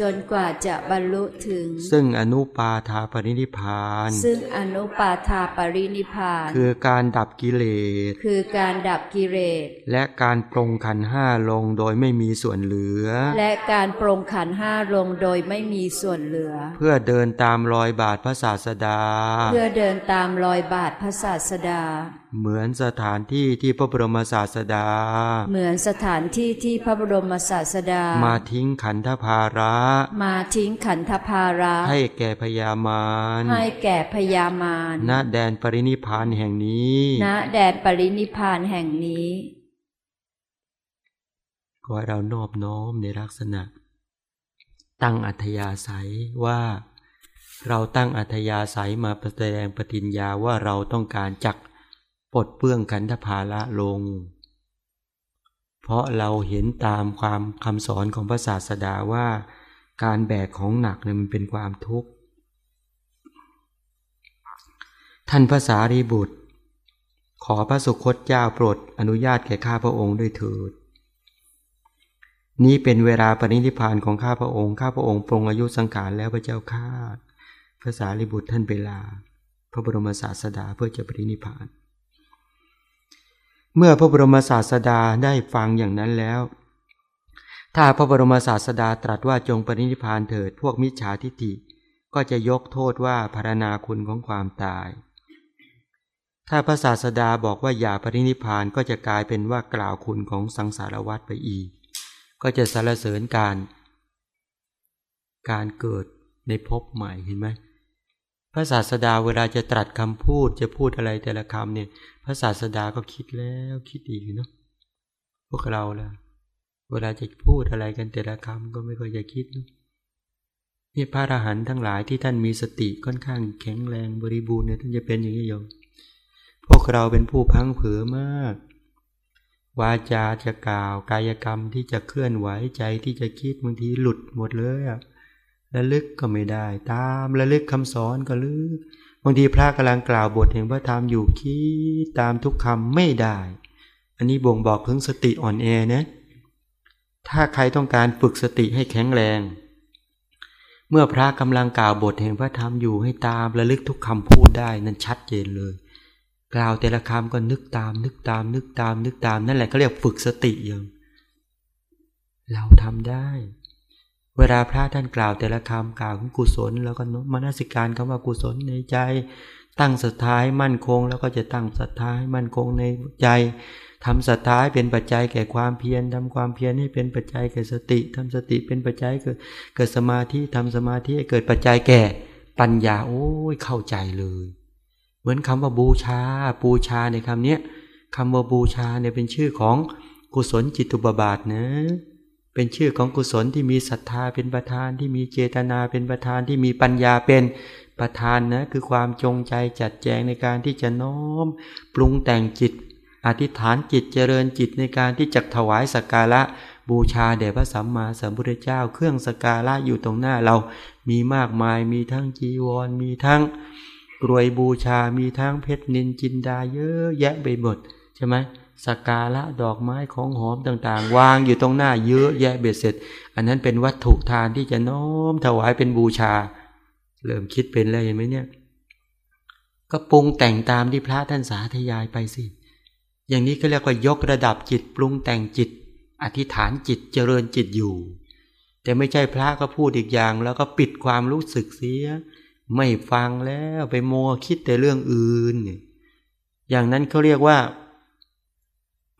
จนกว่าจะบรรลุถึง ซึ่งอนุปาทาปรินิพาน ซึ่งอนุปาทาปรินิพาน คือการดับกิเลส คือการดับกิเลส และการปรงขันห้าลงโดยไม่มีส่วนเหลือ และการปรงขันห้าลงโดยไม่มีส่วนเหลือ เพื่อเดินตามรอยบาทพระศาสดา เพื่อเดินตามรอยบาทพระศาสดา เหมือนสถานที่ที่พระบรมศาสดา เหมือนสถานที่ที่พระบรมศาสดา มาทิ้งขันธภาระ มาทิ้งขันธภาระ ให้แก่พยามาร ให้แก่พยามารณแดนปรินิพานแห่งนี้ณแดนปรินิพานแห่งนี้ขอเรานอบน้อมในลักษณะ ตั้งอัธยาศัยว่าเราตั้งอัธยาศัยมาแสดงปฏิญญาว่าเราต้องการจัก ปลดเปื้องขันธภาระลง เพราะเราเห็นตามความคำสอนของพระศาสดาว่า การแบกของหนักเนี่ยมันเป็นความทุกข์ ท่านภาษารีบุตร ขอพระสุคตเจ้าโปรดอนุญาตแก่ข้าพระองค์ด้วยเถิดนี้เป็นเวลาปรินิพานของข้าพระองค์ ข้าพระองค์ปรงอายุสังขารแล้วพระเจ้าข้าภาษาลิบุตรท่านไปลา พระบรมศาสดาเพื่อจะปรินิพาน เมื่อพระบรมศาสดาได้ฟังอย่างนั้นแล้ว ถ้าพระบรมศาสดาตรัสว่าจงปรินิพานเถิดพวกมิจฉาทิฏฐิก็จะยกโทษว่าพารณาคุณของความตาย ถ้าพระศาสดาบอกว่าอย่าปรินิพานก็จะกลายเป็นว่ากล่าวคุณของสังสารวัฏไปอีก ก็จะสรรเสริญการ การเกิดในภพใหม่เห็นไหม พระศาสดาเวลาจะตรัสคำพูดจะพูดอะไรแต่ละคำเนี่ย พระศาสดาก็คิดแล้วคิดอีกเนาะพวกเราล่ะ เวลาจะพูดอะไรกันแต่ละคำก็ไม่ค่อยจะคิดเนาะนี่พระอรหันต์ทั้งหลายที่ท่านมีสติค่อนข้างแข็งแรงบริบูรณ์เนี่ยท่านจะเป็นอย่างนี้โยมพวกเราเป็นผู้พังเผือมาก วาจาจะกล่าวกายกรรมที่จะเคลื่อนไหวใจที่จะคิดบางทีหลุดหมดเลยอะ ระลึกก็ไม่ได้ ตามระลึกคำสอนก็ลึก บางทีพระกำลังกล่าวบทแห่งพระธรรมอยู่คิดตามทุกคำไม่ได้ อันนี้บ่งบอกถึงสติอ่อนแอนะถ้าใครต้องการฝึกสติให้แข็งแรง เมื่อพระกำลังกล่าวบทแห่งพระธรรมอยู่ให้ตามระลึกทุกคำพูดได้นั่นชัดเจนเลย กล่าวแต่ละคำก็นึกตาม นึกตาม นึกตาม นึกตามนั่นแหละเขาเรียกฝึกสติอย่างเราทำได้ เวลาพระท่านกล่าวแต่ละคำกล่าวถึงกุศล แล้วก็มนสิการคำว่ากุศลในใจ ตั้งศรัทธาให้มั่นคง แล้วก็จะตั้งศรัทธาให้มั่นคงในใจทำศรัทธาเป็นปัจจัยแก่ความเพียรทำความเพียรให้เป็นปัจจัยแก่สติทำสติเป็นปัจจัยเกิดสมาธิทำสมาธิให้เกิดปัจจัยแก่ปัญญาโอ้ยเข้าใจเลย เหมือนคำว่าบูชาบูชาในคำนี้คำว่าบูชาเนี่ยเป็นชื่อของกุศลจิตตุบบาทนะ เป็นชื่อของกุศลที่มีศรัทธาเป็นประธานที่มีเจตนาเป็นประธานที่มีปัญญาเป็นประธานนะคือความจงใจจัดแจงในการที่จะน้อม ปรุงแต่งจิต อธิษฐานจิตเจริญจิตในการที่จะถวายสักการะบูชาแด่พระสัมมาสัมพุทธเจ้า เครื่องสักการะอยู่ตรงหน้าเรามีมากมายมีทั้งจีวร มีทั้งกรวยบูชามีทั้งเพชรนินจินดาเยอะแยะไปหมดใช่ไหม สักการะดอกไม้ของหอมต่างๆ วางอยู่ตรงหน้าเยอะแยะเบ็ดเสร็จ อันนั้นเป็นวัตถุทานที่จะน้อมถวายเป็นบูชา เริ่มคิดเป็นแล้วเห็นไหมเนี่ย ก็ปรุงแต่งตามที่พระท่านสาธยายไปสิ อย่างนี้ก็เรียกว่ายกระดับจิตปรุงแต่งจิต อธิษฐานจิตเจริญจิตอยู่ แต่ไม่ใช่พระก็พูดอีกอย่าง แล้วก็ปิดความรู้สึกเสีย ไม่ฟังแล้วไปโมคิดแต่เรื่องอื่น อย่างนั้นเขาเรียกว่า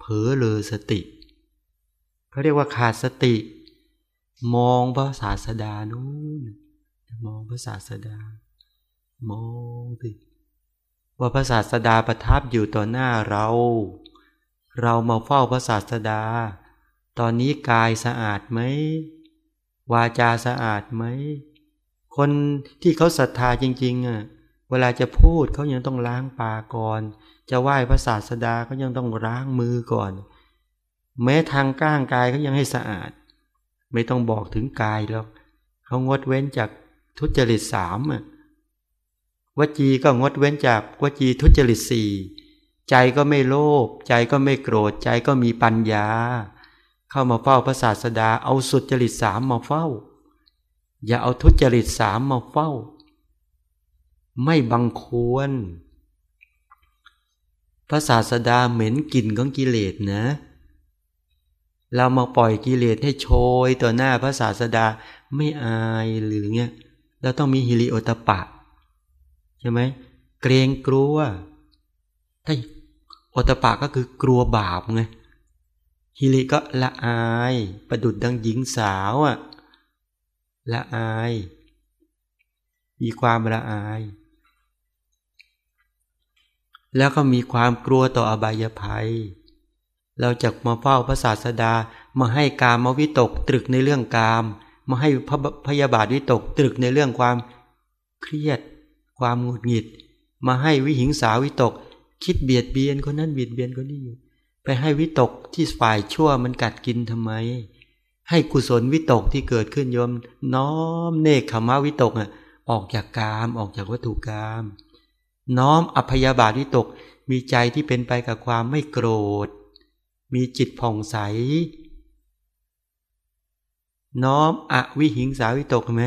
เผลอเลยสติเขาเรียกว่าขาดสติ มองพระศาสดานู้นมองพระศาสดา มองสิว่าพระศาสดาประทับอยู่ต่อหน้าเรา เรามาเฝ้าพระศาสดา ตอนนี้กายสะอาดไหมวาจาสะอาดไหมคนที่เขาศรัทธาจริงๆอะเวลาจะพูดเขายังต้องล้างปากก่อน จะไหว้พระศาสดาก็ยังต้องล้างมือก่อน แม้ทางก้างกายก็ยังให้สะอาด ไม่ต้องบอกถึงกายแล้วเขางดเว้นจากทุจริตสามวจีก็งดเว้นจากวจีทุจริตสี่ใจก็ไม่โลภใจก็ไม่โกรธใจก็มีปัญญา เข้ามาเฝ้าพระศาสดาเอาสุจริตสามมาเฝ้า อย่าเอาทุจริตสามมาเฝ้า ไม่บังควร พระศาสดาเหม็นกลิ่นของกิเลสนะ เรามาปล่อยกิเลสให้โชยต่อหน้าพระศาสดาไม่อายหรือเงี้ยเราต้องมีฮิริโอตปะใช่ไหมเกรงกลัวถ้าโอตปะก็คือกลัวบาปไงฮิริก็ละอายประดุดดังหญิงสาวอะละอาย มีความละอาย แล้วก็มีความกลัวต่ออบายภัย เราจะมาเฝ้าพระศาสดามาให้กามวิตกตรึกในเรื่องกาม มาให้พยาบาทวิตกตรึกในเรื่องความเครียด ความหงุดหงิด มาให้วิหิงสาวิตก คิดเบียดเบียนคนนั้นเบียดเบียนคนนี้อยู่ไปให้วิตกที่ฝ่ายชั่วมันกัดกินทำไม ให้กุศลวิตกที่เกิดขึ้นโยม น้อมเนคขมาวิตกอะออกจากกามออกจากวัตถุกรรม น้อมอภยาบาทวิตก มีใจที่เป็นไปกับความไม่โกรธ มีจิตผ่องใส น้อมอวิหิงสาวิตกไหม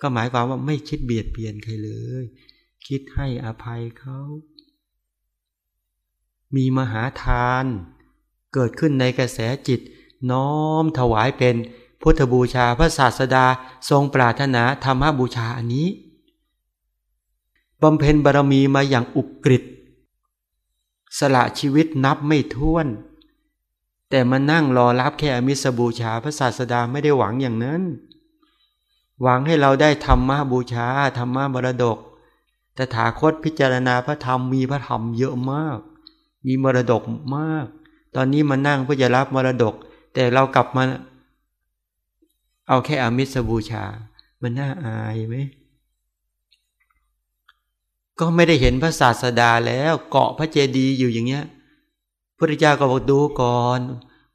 ก็หมายความว่าไม่คิดเบียดเบียนใครเลย คิดให้อภัยเขา มีมหาทาน เกิดขึ้นในกระแสจิต น้อมถวายเป็นพุทธบูชาพระศาสดา ทรงปรารถนาธรรมบูชาอันนี้ บำเพ็ญบารมีมาอย่างอุกฤษสละชีวิตนับไม่ถ้วน แต่มานั่งรอรับแค่อมิสบูชาพระศาสดาไม่ได้หวังอย่างนั้น หวังให้เราได้ธรรมะบูชาธรรมะมรดกแต่ถาคตพิจารณาพระธรรมมีพระธรรมเยอะมาก มีมรดกมาก ตอนนี้มานั่งเพื่อจะรับมรดก แต่เรากลับมา เอาแค่อมิสบูชา มันน่าอายไหม ก็ไม่ได้เห็นพระศาสดาแล้วเกาะพระเจดีย์อยู่อย่างเงี้ยพระเจ้าก็บอกดูก่อน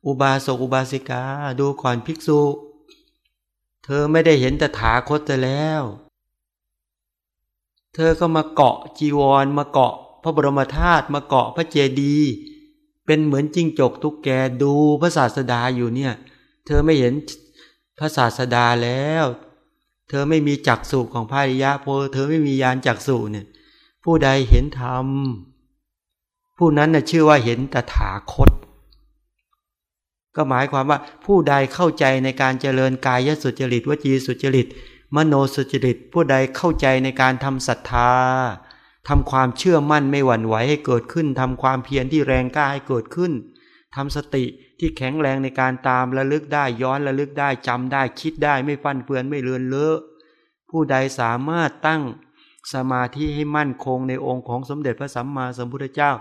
อุบาสกอุบาสิกาดูก่อนภิกษุ เธอไม่ได้เห็นแต่ถาคตแล้ว เธอก็มาเกาะจีวรมาเกาะพระบรมธาตุมาเกาะพระเจดีย์เป็นเหมือนจิ้งจกทุกแกดูพระศาสดาอยู่เนี่ย เธอไม่เห็นพระศาสดาแล้ว เธอไม่มีจักษุของพระริยะโพเธอไม่มียานจักษุเนี่ย ผู้ใดเห็นธรรม ผู้นั้นนะชื่อว่าเห็นตถาคต ก็หมายความว่าผู้ใดเข้าใจในการเจริญกายสุจริตวจีสุจริต มโนสุจริต ผู้ใดเข้าใจในการทำศรัทธาทำความเชื่อมั่นไม่หวั่นไหวให้เกิดขึ้นทำความเพียรที่แรงกล้าให้เกิดขึ้นทำสติที่แข็งแรงในการตามระลึกได้ย้อนระลึกได้จำได้คิดได้ไม่ฟันเฟือนไม่เลือนเลอะ ผู้ใดสามารถตั้ง สมาธิให้มั่นคงในองค์ของสมเด็จพระสัมมาสัมพุทธเจ้า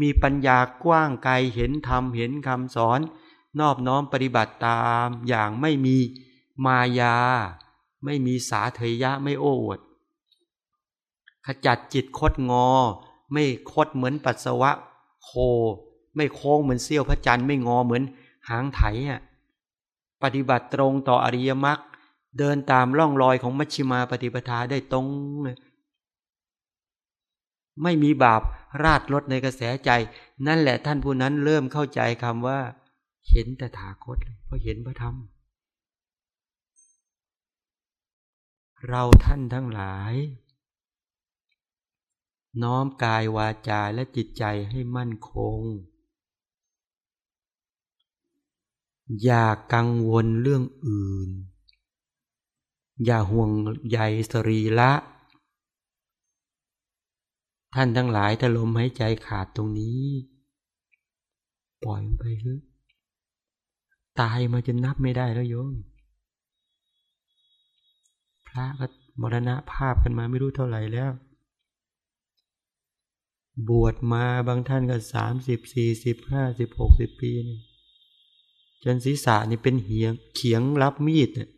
มีปัญญากว้างไกลเห็นธรรมเห็นคำสอน นอบน้อมปฏิบัติตามอย่างไม่มีมายา ไม่มีสาเทยะไม่โอ้อวด ขจัดจิตคดงอ ไม่คดเหมือนปัสสาวะโค ไม่โค้งเหมือนเสี้ยวพระจันทร์ไม่งอเหมือนหางไถอะปฏิบัติตรงต่ออริยมรรคเดินตามร่องรอยของมัชฌิมาปฏิปทาได้ตรง ไม่มีบาปราดลดในกระแสใจ นั่นแหละท่านผู้นั้นเริ่มเข้าใจคำว่า เห็นแต่ถาคตเพราะเห็นพระธรรม เราท่านทั้งหลาย น้อมกายวาจาและจิตใจให้มั่นคง อย่ากังวลเรื่องอื่น อย่าห่วงใยสรีละ ท่านทั้งหลายถ้าลมหายใจขาดตรงนี้ ปล่อยมันไปเถอะตายมาจนนับไม่ได้แล้วโยม พระก็มรณะภาพกันมาไม่รู้เท่าไหร่แล้ว บวชมาบางท่านก็สามสิบสี่สิบห้าสิบหกสิบปีนี่จนศีรษะนี่เป็นเหียงเขียงรับมีดเนี่ย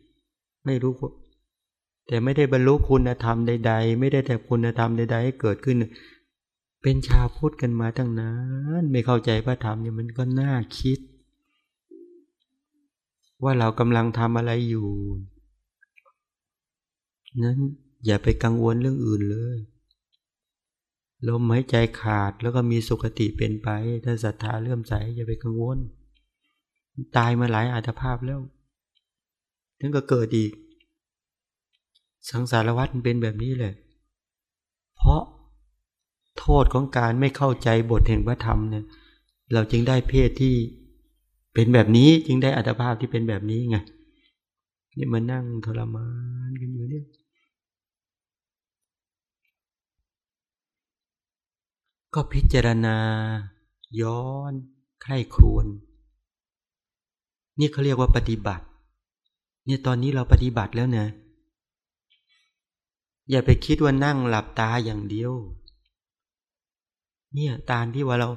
ไม่รู้ แต่ไม่ได้บรรลุคุณธรรมใด ๆ ไม่ได้แต่คุณธรรมใด ๆ ให้เกิดขึ้น เป็นชาวพุทธกันมาตั้งนานไม่เข้าใจพระธรรมเนี่ยมันก็น่าคิด ว่าเรากำลังทำอะไรอยู่ นั้นอย่าไปกังวลเรื่องอื่นเลยลมหายใจขาดแล้วก็มีสุขติเป็นไป ถ้าศรัทธาเลื่อมใสอย่าไปกังวล ตายมาหลายอาตภาพแล้วถึงก็เกิดอีก สังสารวัฏมันเป็นแบบนี้แหละ เพราะโทษของการไม่เข้าใจบทแห่งพระธรรมเนี่ย เราจึงได้เพศที่เป็นแบบนี้จึงได้อัตภาพที่เป็นแบบนี้ไงนี่มานั่งทรมานกันอยู่เนี่ยก็พิจารณา ย้อนใคร่ครวน นี่เขาเรียกว่าปฏิบัติ เนี่ยตอนนี้เราปฏิบัติแล้วนะ อย่าไปคิดว่านั่งหลับตาอย่างเดียว เนี่ยตาที่ว่าเรา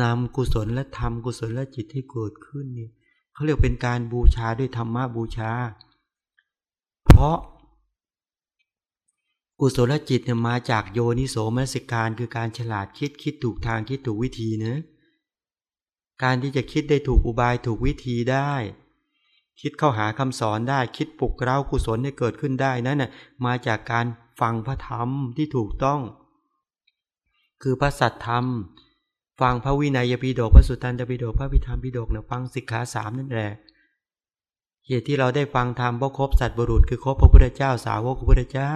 นำกุศลและธรรมกุศลและจิตให้เกิดขึ้นเนี่ยเขาเรียกเป็นการบูชาด้วยธรรมะบูชา เพราะ กุศลจิตเนี่ยมาจากโยนิโสมนสิการคือการฉลาดคิดคิดถูกทางคิดถูกวิธีนะ การที่จะคิดได้ถูกอุบายถูกวิธีได้ คิดเข้าหาคำสอนได้คิดปลุกเร้ากุศลให้เกิดขึ้นได้นั่นน่ะมาจากการฟังพระธรรมที่ถูกต้อง คือพระสัตธรรม ฟังพระวินัยปิฎกพระสุตตันตปิฎกพระพิธรรมปิฎกนะฟังสิกขาสามนั่นแหละเหตุที่เราได้ฟังธรรมเพราะครบสัตว์บุรุษคือครบพระพุทธเจ้าสาวกพระพุทธเจ้า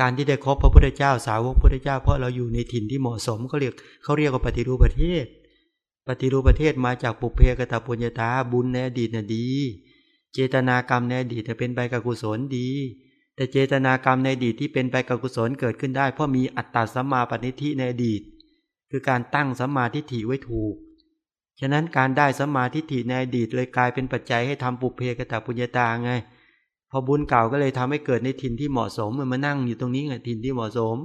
การที่ได้ครบพระพุทธเจ้าสาวกพระพุทธเจ้า เพราะเราอยู่ในถิ่นที่เหมาะสมเขาเรียกเขาเรียกว่าปฏิรูปประเทศ ปฏิรูปประเทศมาจากปุเพกตปุญญาตาบุญในอดีตน่ะดี เจตนากรรมในอดีตเป็นไปกับกุศลดี แต่เจตนากรรมในอดีตที่เป็นไปกับกุศลเกิดขึ้นได้ เพราะมีอัตตาสัมมาปณิธิในอดีต คือการตั้งสัมมาทิฏฐิไว้ถูก ฉะนั้นการได้สัมมาทิฏฐิในอดีตเลยกลายเป็นปัจจัยให้ทำปุเพกตปุญญาตาไง พอบุญเก่าก็เลยทำให้เกิดในถิ่นที่เหมาะสมมันมานั่งอยู่ตรงนี้ไงถิ่นที่เหมาะสม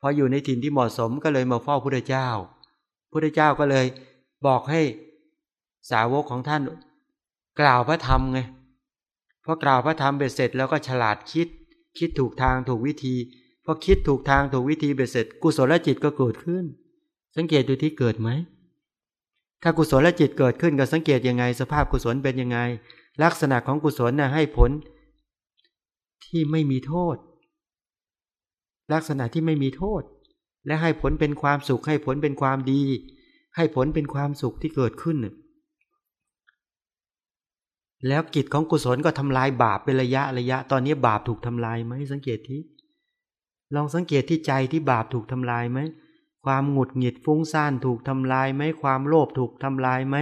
พออยู่ในถิ่นที่เหมาะสมก็เลยมาเฝ้าพระเจ้า พระเจ้าก็เลยบอกให้สาวกของท่าน กล่าวพระธรรมไงพอกล่าวพระธรรมเบ็ดเสร็จแล้วก็ฉลาดคิด คิดถูกทางถูกวิธีพอคิดถูกทางถูกวิธีเบ็ดเสร็จ กุศลจิตก็เกิดขึ้น สังเกตดูที่เกิดไหมถ้ากุศลจิตเกิดขึ้นก็สังเกตยังไง สภาพกุศลเป็นยังไง ลักษณะของกุศลนะ่ะให้ผล ที่ไม่มีโทษ ลักษณะที่ไม่มีโทษ และให้ผลเป็นความสุข ให้ผลเป็นความดี ให้ผลเป็นความสุขที่เกิดขึ้น แล้วกิจของกุศลก็ทำลายบาปเป็นระยะระยะ ตอนนี้บาปถูกทำลายไหมสังเกตที่ลองสังเกตที่ใจที่บาปถูกทำลายไหมความหงุดหงิดฟุ้งซ่านถูกทำลายไหมความโลภถูกทำลายไหม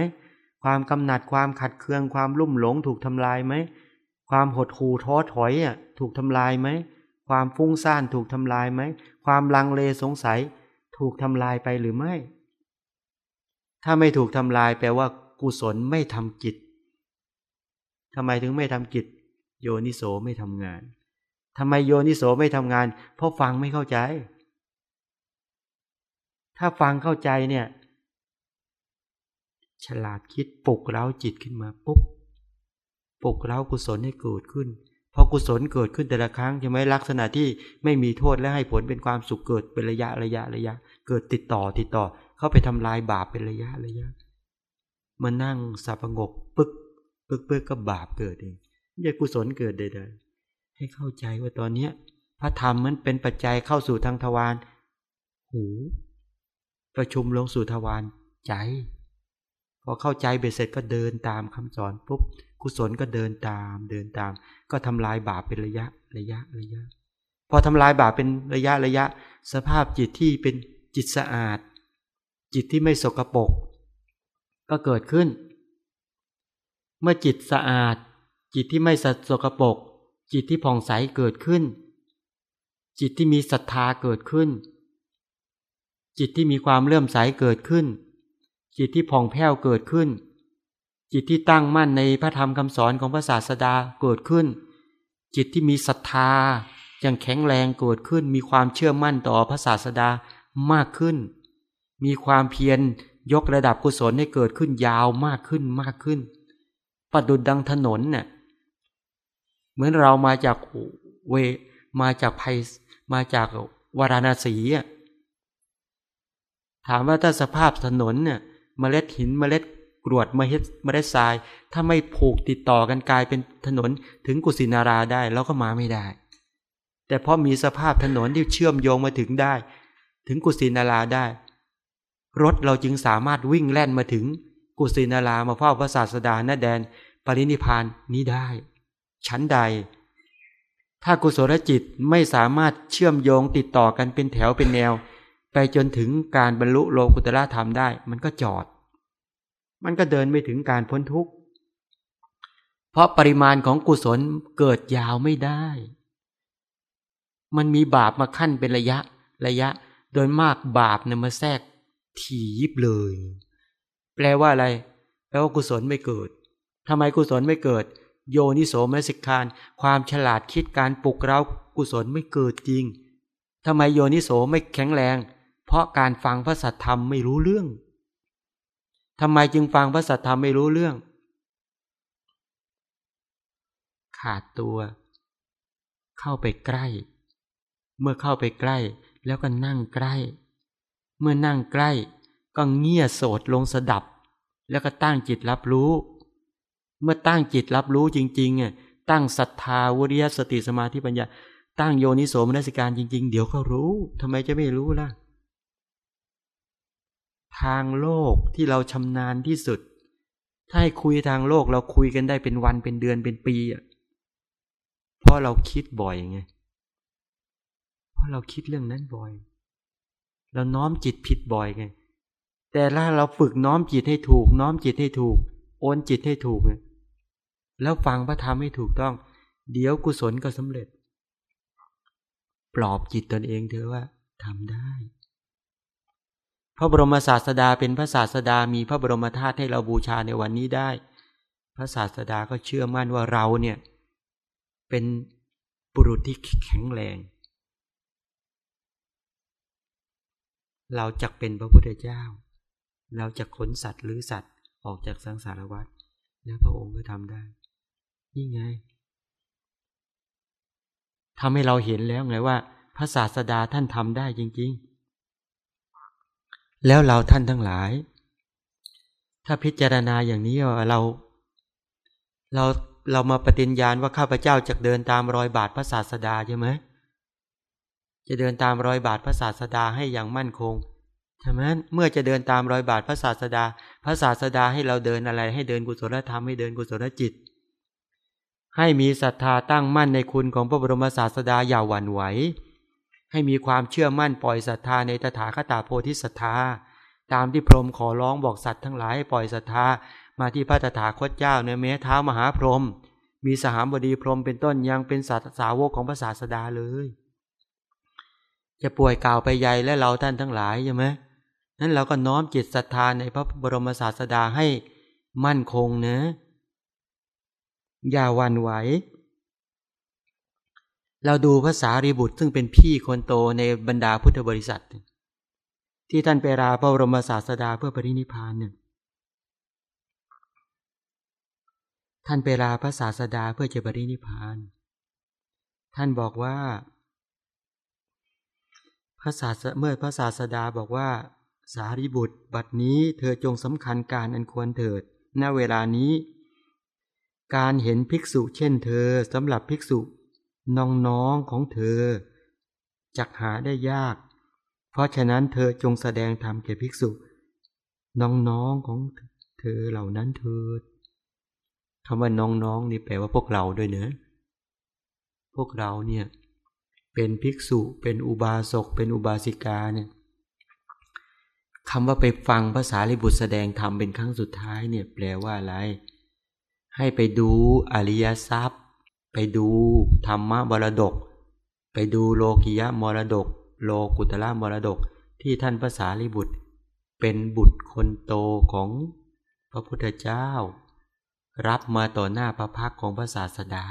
ความกำหนัดความขัดเคืองความลุ่มหลงถูกทำลายไหมความหดหู่ท้อถอยอะถูกทำลายไหมความฟุ้งซ่านถูกทำลายไหม ความลังเลสงสัย ถูกทำลายไปหรือไม่ ถ้าไม่ถูกทำลายแปลว่า กุศลไม่ทำกิจทำไมถึงไม่ทำกิจ โยนิโสไม่ทำงานทำไมโยนิโสไม่ทำงาน เพราะฟังไม่เข้าใจ ถ้าฟังเข้าใจเนี่ย ฉลาดคิดปลุกเร้าจิตขึ้นมาปุ๊บปลุกเร้ากุศลให้เกิดขึ้น พอกุศลเกิดขึ้นแต่ละครั้งจะไหมลักษณะที่ไม่มีโทษและให้ผลเป็นความสุขเกิดเป็นระยะระยะระยะ เกิดติดต่อติดต่อ เข้าไปทำลายบาปเป็นระยะระยะมานั่งสับงกปึ๊กปึ๊กปึ๊กก็บาปเกิดเองอย่ากุศลเกิดใดๆให้เข้าใจว่าตอนเนี้ยพระธรรมมันเป็นปัจจัยเข้าสู่ทางทวารหูประชุมลงสู่ทวารใจ พอเข้าใจเบ็ดเสร็จก็เดินตามคำสอนปุ๊บ กุศลก็เดินตามเดินตาม ก็ทำลายบาปเป็นระยะระยะระยะ พอทำลายบาปเป็นระยะระยะ สภาพจิตที่เป็นจิตสะอาด จิตที่ไม่สกปรกก็เกิดขึ้น เมื่อจิตสะอาด จิตที่ไม่สกปรกจิตที่ผ่องใสเกิดขึ้น จิตที่มีศรัทธาเกิดขึ้น จิตที่มีความเลื่อมใสเกิดขึ้น จิตที่ผ่องแผ้วเกิดขึ้น จิตที่ตั้งมั่นในพระธรรมคำสอนของพระศาสดาเกิดขึ้น จิตที่มีศรัทธาอย่างแข็งแรงเกิดขึ้น มีความเชื่อมั่นต่อพระศาสดามากขึ้น มีความเพียรยกระดับกุศลให้เกิดขึ้นยาวมากขึ้นมากขึ้น ประดุดดังถนนเนี่ยเหมือนเรามาจากเวมาจากภัยมาจากวาราณสีอะถามว่าถ้าสภาพถนนเนี่ยเมล็ดหินเมล็ด กรวดเมล็ดทราย ถ้าไม่ผูกติดต่อกันกลายเป็นถนนถึงกุสินาราได้เราก็มาไม่ได้ แต่พอมีสภาพถนนที่เชื่อมโยงมาถึงได้ ถึงกุสินาราได้ รถเราจึงสามารถวิ่งแล่นมาถึงกุสินารามาเฝ้าพระศาสดาหน้าแดนปรินิพานนี้ได้ ชั้นใด ถ้ากุศลจิตไม่สามารถเชื่อมโยงติดต่อกันเป็นแถวเป็นแนว ไปจนถึงการบรรลุโลกุตละธรรมได้ มันก็จอด มันก็เดินไม่ถึงการพ้นทุกข์ เพราะปริมาณของกุศลเกิดยาวไม่ได้ มันมีบาปมาขั้นเป็นระยะระยะ โดยมากบาปเนี่ยมาแทรกถี่ยิบเลย แปลว่าอะไร แปลว่ากุศลไม่เกิดทำไมกุศลไม่เกิด โยนิโสมนสิกานความฉลาดคิดการปลุกเรากุศลไม่เกิดจริงทำไมโยนิโสไม่แข็งแรง เพราะการฟังพระสัทธรรมไม่รู้เรื่อง ทำไมจึงฟังพระสัทธรรมไม่รู้เรื่อง ขาดตัว เข้าไปใกล้ เมื่อเข้าไปใกล้ แล้วก็นั่งใกล้ เมื่อนั่งใกล้ ก็เงี่ยโสดลงสดับ แล้วก็ตั้งจิตรับรู้ เมื่อตั้งจิตรับรู้จริงๆอะตั้งศรัทธาวิริยสติสมาธิปัญญา ตั้งโยนิโสมนสิการจริง ๆ เดี๋ยวก็รู้ทำไมจะไม่รู้ล่ะ ทางโลกที่เราชำนาญที่สุด ถ้าให้คุยทางโลกเราคุยกันได้เป็นวันเป็นเดือนเป็นปีอะเพราะเราคิดบ่อยไงเพราะเราคิดเรื่องนั้นบ่อย เราน้อมจิตผิดบ่อยไง แต่ถ้าเราฝึกน้อมจิตให้ถูก น้อมจิตให้ถูก โอนจิตให้ถูกเนี่ยแล้วฟังพระธรรมให้ถูกต้อง เดี๋ยวกุศลก็สำเร็จ ปลอบจิตตนเองเธอว่าทำได้ พระบรมศาสดาเป็นพระศาสดามีพระบรมธาตุให้เราบูชาในวันนี้ได้ พระศาสดาก็เชื่อมั่นว่าเราเนี่ยเป็นบุรุษที่แข็งแรง เราจะเป็นพระพุทธเจ้า เราจะขนสัตว์หรือสัตว์ออกจากสังสารวัฏแล้วพระองค์ก็ทำได้ นี่ไงทำให้เราเห็นแล้วไงว่า พระศาสดาท่านทำได้จริง ๆ แล้วเราท่านทั้งหลาย ถ้าพิจารณาอย่างนี้เราเราเรามาปฏิญญาณว่าข้าพเจ้าจะเดินตามรอยบาทพระศาสดาใช่ไหมจะเดินตามรอยบาทพระศาสดาให้อย่างมั่นคงใช่ไหมเมื่อจะเดินตามรอยบาทพระศาสดา พระศาสดาให้เราเดินอะไร ให้เดินกุศลธรรมให้เดินกุศลจิต ให้มีศรัทธาตั้งมั่นในคุณของพระบรมศาสดาอย่าหวั่นไหว ให้มีความเชื่อมั่นปล่อยศรัทธาในตถาคตาโพธิศรัทธา ตามที่พรหมขอร้องบอกสัตว์ทั้งหลายให้ปล่อยศรัทธามาที่พระตถาคตเจ้าเนื้อเมท้ามหาพรหมมีสหามบดีพรหมเป็นต้นยังเป็นสาสาวกของพระศาสดาเลย จะป่วยกล่าวไปใหญ่และเราท่านทั้งหลายใช่ไหมนั้นเราก็น้อมจิตศรัทธาในพระบรมศาสดาให้มั่นคงนะอย่าวันไหว เราดูภาษารีบุตรซึ่งเป็นพี่คนโตในบรรดาพุทธบริษัท ที่ท่านไปราพระบรมศาสดาเพื่อปรินิพานเนี่ยท่านไปลาพระศาสดาเพื่อจะปรินิพาน ท่านบอกว่า พระศาสเมื่อพระศาสดาบอกว่า สารีบุตร บัดนี้เธอจงสำคัญการอันควรเถิด ณ เวลานี้ การเห็นภิกษุเช่นเธอสำหรับภิกษุ น้องๆของเธอจักหาได้ยาก เพราะฉะนั้นเธอจงแสดงธรรมแก่ภิกษุ น้องๆของเธอเหล่านั้นเถิดคำว่าน้องๆนี่แปลว่าพวกเราด้วยเนะ พวกเราเนี่ยเป็นภิกษุเป็นอุบาสกเป็นอุบาสิกาเนี่ยคำว่าไปฟังภาษาลิบุตรแสดงธรรมเป็นครั้งสุดท้ายเนี่ยแปลว่าอะไร ให้ไปดูอริยทรัพย์ ไปดูธรรมะมรดก ไปดูโลกิยะมรดก โลกุตละมรดกที่ท่านภาษาลิบุตร เป็นบุตรคนโตของพระพุทธเจ้า รับมาต่อหน้าพระพักของพระศาสดา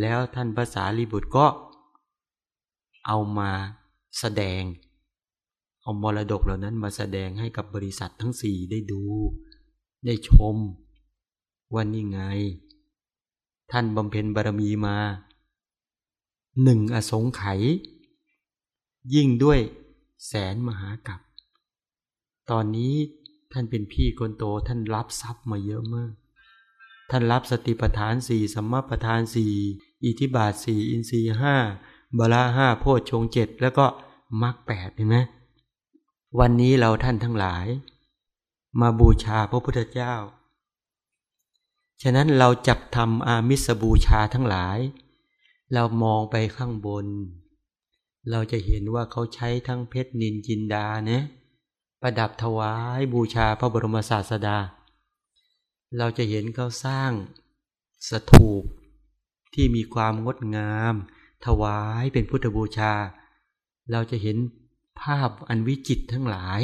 แล้วท่านภาษาลิบุตรก็ เอามาแสดง เอามรดกเหล่านั้นมาแสดงให้กับบริษัททั้งสี่ได้ดู ได้ชมว่านี่ไง ท่านบำเพ็ญบารมีมาหนึ่งอสงไขยยิ่งด้วยแสนมหากับ ตอนนี้ท่านเป็นพี่คนโตท่านรับทรัพย์มาเยอะมาก ท่านรับสติปัฏฐานสี่สัมมาปัฏฐานสี่อิทิบาทสี่อินทรีห้าบาละห้าโพชฌงเจ็ดแล้วก็มรรคแปดเห็นไหมวันนี้เราท่านทั้งหลาย มาบูชาพระพุทธเจ้า ฉะนั้นเราจับทำอามิสบูชาทั้งหลาย เรามองไปข้างบน เราจะเห็นว่าเขาใช้ทั้งเพชรนินจินดาเนะประดับถวายบูชาพระบรมศาสดา เราจะเห็นเขาสร้างสถูปที่มีความงดงาม ถวายเป็นพุทธบูชา เราจะเห็นภาพอันวิจิตทั้งหลาย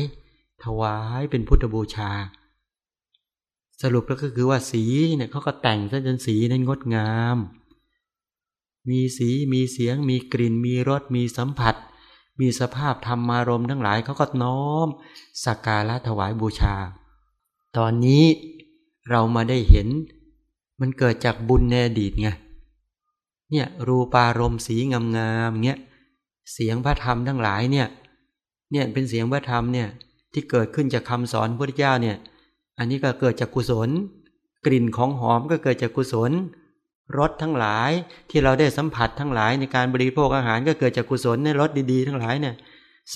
ถวายเป็นพุทธบูชา สรุปแล้วก็คือว่าสีเนี่ยเขาก็แต่งซะจนสีนั้นงดงาม มีสีมีเสียง มีกลิ่น มีรส มีสัมผัส มีสภาพธรรมารมทั้งหลายเขาก็น้อมสักการะถวายบูชา ตอนนี้เรามาได้เห็น มันเกิดจากบุญในอดีตไงเนี่ยรูปารมณ์สีงามๆเงี้ยเสียงพระธรรมทั้งหลายเนี่ยเนี่ยเป็นเสียงพระธรรมเนี่ยที่เกิดขึ้นจากคาสอนพระพุทธเจ้าเนี่ย อันนี้ก็เกิดจากกุศล กลิ่นของหอมก็เกิดจากกุศลรสทั้งหลายที่เราได้สัมผัสทั้งหลายในการบริโภคอาหารก็เกิดจากกุศลในรสดีๆ ทั้งหลายเนี่ย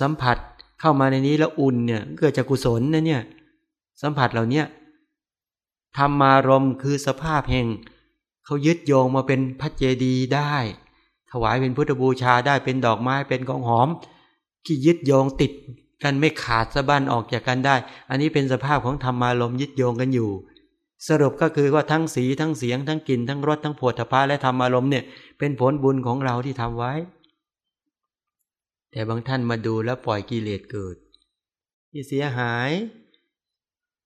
สัมผัสเข้ามาในนี้แล้วอุ่นเนี่ยเกิดจากกุศลนะเนี่ยสัมผัสเหล่านี้ธรรมารมคือสภาพแห่งเขายึดโยงมาเป็นพระเจดีย์ได้ ถวายเป็นพุทธบูชาได้เป็นดอกไม้เป็นของหอมที่ยึดโยงติด กันไม่ขาดสะบั้นออกจากกันได้ อันนี้เป็นสภาพของธรรมารมยึดโยงกันอยู่ สรุปก็คือว่าทั้งสีทั้งเสียงทั้งกลิ่นทั้งรสทั้งผวดทพะและธรรมารมเนี่ย เป็นผลบุญของเราที่ทำไว้ แต่บางท่านมาดูแล้วปล่อยกิเลสเกิด ที่เสียหาย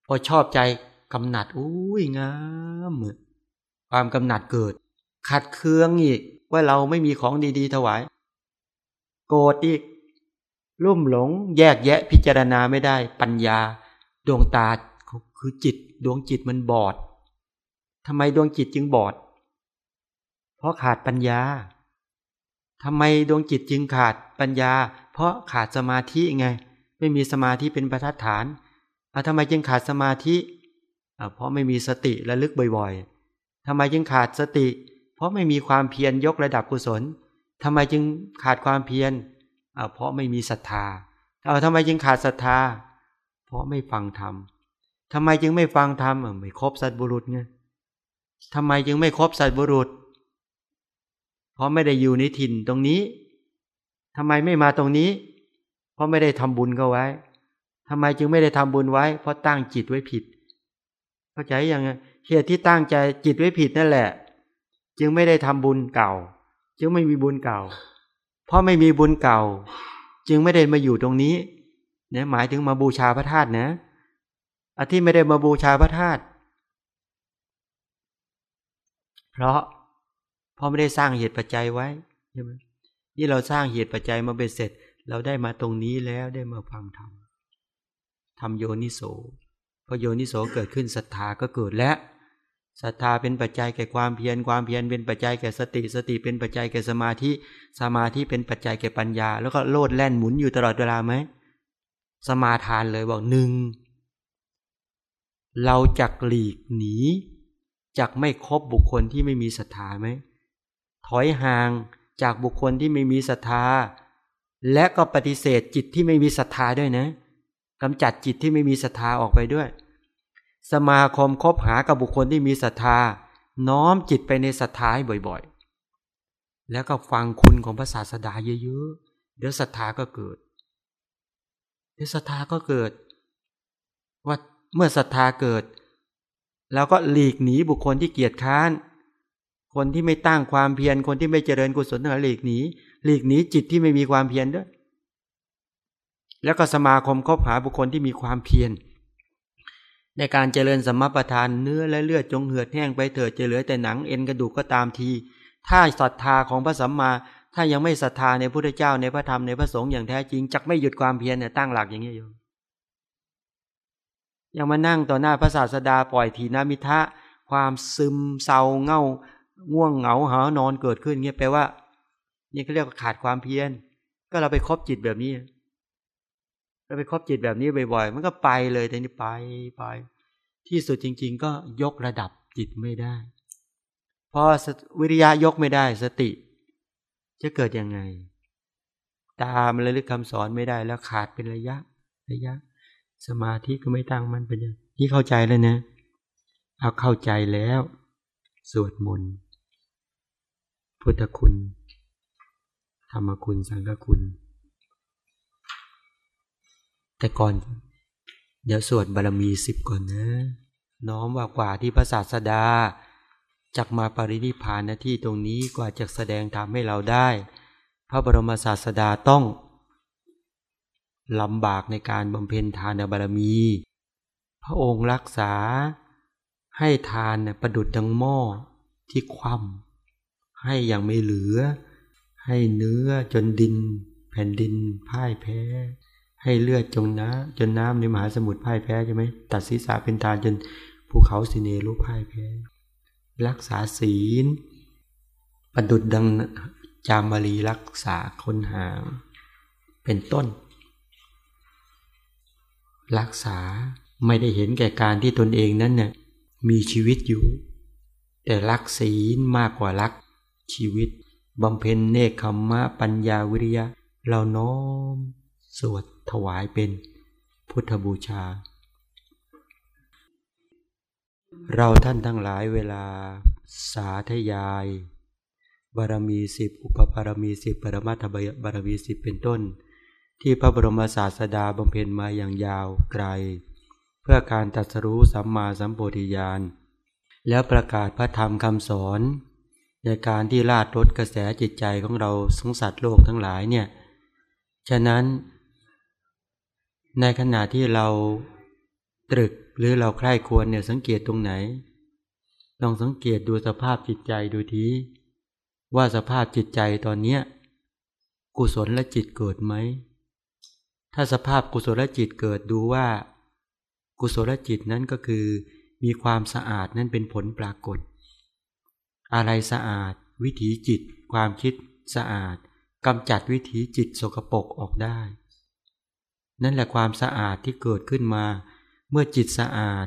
พอชอบใจกำหนัดอุ้ยงามความกำหนัดเกิดขัดเคืองอีกว่าเราไม่มีของดี ๆ ถวาย โกรธอีก ลุ่มหลง แยกแยะพิจารณาไม่ได้ ปัญญา ดวงตาคือจิต ดวงจิตมันบอดทำไมดวงจิตจึงบอด เพราะขาดปัญญาทำไมดวงจิตจึงขาดปัญญา เพราะขาดสมาธิไง ไม่มีสมาธิเป็นประทัดฐานเอาทำไมจึงขาดสมาธิเพราะไม่มีสติระลึกบ่อยๆทำไมจึงขาดสติ เพราะไม่มีความเพียรยกระดับกุศลทำไมจึงขาดความเพียร เพราะไม่มีศรัทธาเอาทำไมจึงขาดศรัทธา เพราะไม่ฟังธรรมทำไมจึงไม่ฟังธรรมไม่ครบสัตบุรุษไงทำไมจึงไม่ครบสัตบุรุษ เพราะไม่ได้อยู่ในถิ่นตรงนี้ทำไมไม่มาตรงนี้ เพราะไม่ได้ทำบุญเขาไว้ทำไมจึงไม่ได้ทำบุญไว้ เพราะตั้งจิตไว้ผิด เข้าใจยังไงเหตุที่ตั้งใจจิตไว้ผิดนั่นแหละ จึงไม่ได้ทำบุญเก่า จึงไม่มีบุญเก่า เพราะไม่มีบุญเก่า จึงไม่ได้มาอยู่ตรงนี้เนี่ยหมายถึงมาบูชาพระธาตุนะอที่ไม่ได้มาบูชาพระธาตุเพราะเพราะไม่ได้สร้างเหตุปัจจัยไว้ใช่ไหมนี่เราสร้างเหตุปัจจัยมาเป็นเสร็จ เราได้มาตรงนี้แล้วได้มาฟังธรรมทำโยนิโสพอโยนิโสเกิดขึ้นศรัทธาก็เกิดแล้ว ศรัทธาเป็นปัจจัยแก่ความเพียรความเพียรเป็นปัจจัยแก่สติ สติเป็นปัจจัยแก่สมาธิสมาธิเป็นปัจจัยแก่ปัญญา แล้วก็โลดแล่นหมุนอยู่ตลอดเวลาไหมสมาทานเลยบอกหนึ่งเราจักหลีกหนีจักไม่คบบุคคลที่ไม่มีศรัทธาไหมถอยห่างจากบุคคลที่ไม่มีศรัทธา และก็ปฏิเสธจิตที่ไม่มีศรัทธาด้วยนะกำจัดจิตที่ไม่มีศรัทธาออกไปด้วย สมาคมคบหากับบุคคลที่มีศรัทธา น้อมจิตไปในศรัทธาบ่อยๆ แล้วก็ฟังคุณของพระศาสดาเยอะๆ เดี๋ยวศรัทธาก็เกิด เดี๋ยวศรัทธาก็เกิด ว่าเมื่อศรัทธาเกิดแล้วก็หลีกหนีบุคคลที่เกียจค้าน คนที่ไม่ตั้งความเพียร คนที่ไม่เจริญกุศลทั้งหลายหลีกหนี หลีกหนีจิตที่ไม่มีความเพียรด้วย แล้วก็สมาคมคบหาบุคคลที่มีความเพียร ในการเจริญสมประทานเนื้อและเลือดจงเหือดแห้งไปเถิดจะเหลือแต่หนังเอ็นกระดูกก็ตามที ถ้าศรัทธาของพระสัมมา ถ้ายังไม่ศรัทธาในพระพุทธเจ้าในพระธรรมในพระสงฆ์อย่างแท้จริงจักไม่หยุดความเพียรเนี่ยตั้งหลักอย่างนี้อยู่ยังมานั่งต่อหน้าพระศาสดาปล่อยทีนามิทะ ความซึมเศร้าเง่า ง่วงเหงาหานอนเกิดขึ้นเงี้ยแปลว่า นี่เขาเรียกว่าขาดความเพียรก็เราไปครบจิตแบบนี้ เราไปครบจิตแบบนี้บ่อยๆ มันก็ไปเลยแต่นี้ไปไป ที่สุดจริง ๆ ก็ยกระดับจิตไม่ได้ พอวิริยะยกไม่ได้สติ จะเกิดยังไง ตามระลึกคำสอนไม่ได้แล้วขาดเป็นระยะ ระยะ สมาธิก็ไม่ตั้งมันเป็นยังนี่เข้าใจแล้วนะเอาเข้าใจแล้ว สวดมนต์พุทธคุณ ธรรมคุณสังฆคุณ แต่ก่อนเดี๋ยวสวดบารมีสิบก่อนนะ น้อมว่ากว่าที่พระศาสดาจักมาปรินิพานนะที่ตรงนี้กว่าจะแสดงธรรมให้เราได้ พระบรมศาสดาต้องลำบากในการบำเพ็ญทานบารมี พระองค์รักษาให้ทานประดุดดังหม้อที่คว่ำให้อย่างไม่เหลือ ให้เนื้อจนดิน แผ่นดินพ่ายแพ้ ให้เลือดจงน้ำจนน้ำในมหาสมุทรพ่ายแพ้ใช่ไหมตัดศีรษะเป็นทานจนภูเขาสิเนรุพ่ายแพ้ รักษาศีล ประดุดดังจามรีรักษาคนหาง เป็นต้น รักษาไม่ได้เห็นแก่การที่ตนเองนั้นเนี่ยมีชีวิตอยู่ แต่รักศีลมากกว่ารักชีวิตบำเพ็ญเนคขมมะปัญญาวิริยะ เราน้อม สวดถวายเป็นพุทธบูชา เราท่านทั้งหลายเวลาสาธยาย บารมีสิบอุปบารมีสิบปรมัตถบารมีสิบเป็นต้น ที่พระบรมศาสดาบำเพ็ญมาอย่างยาวไกล เพื่อการตัดสรู้สัมมาสัมโพธิญาณแล้วประกาศพระธรรมคำสอน ในการที่ลาดลดกระแสจิตใจของเราสงสัตว์โลกทั้งหลายเนี่ย ฉะนั้น ในขณะที่เราตรึกหรือเราใคร่ควรเนี่ยสังเกตตรงไหน ลองสังเกตดูสภาพจิตใจดูทีว่าสภาพจิตใจตอนเนี้ยกุศลและจิตเกิดไหม ถ้าสภาพกุศลและจิตเกิดดูว่า กุศลจิตนั้นก็คือ มีความสะอาดนั่นเป็นผลปรากฏ อะไรสะอาด วิถีจิต ความคิดสะอาดกำจัดวิถีจิตสกปรกออกได้ นั่นแหละความสะอาดที่เกิดขึ้นมา เมื่อจิตสะอาด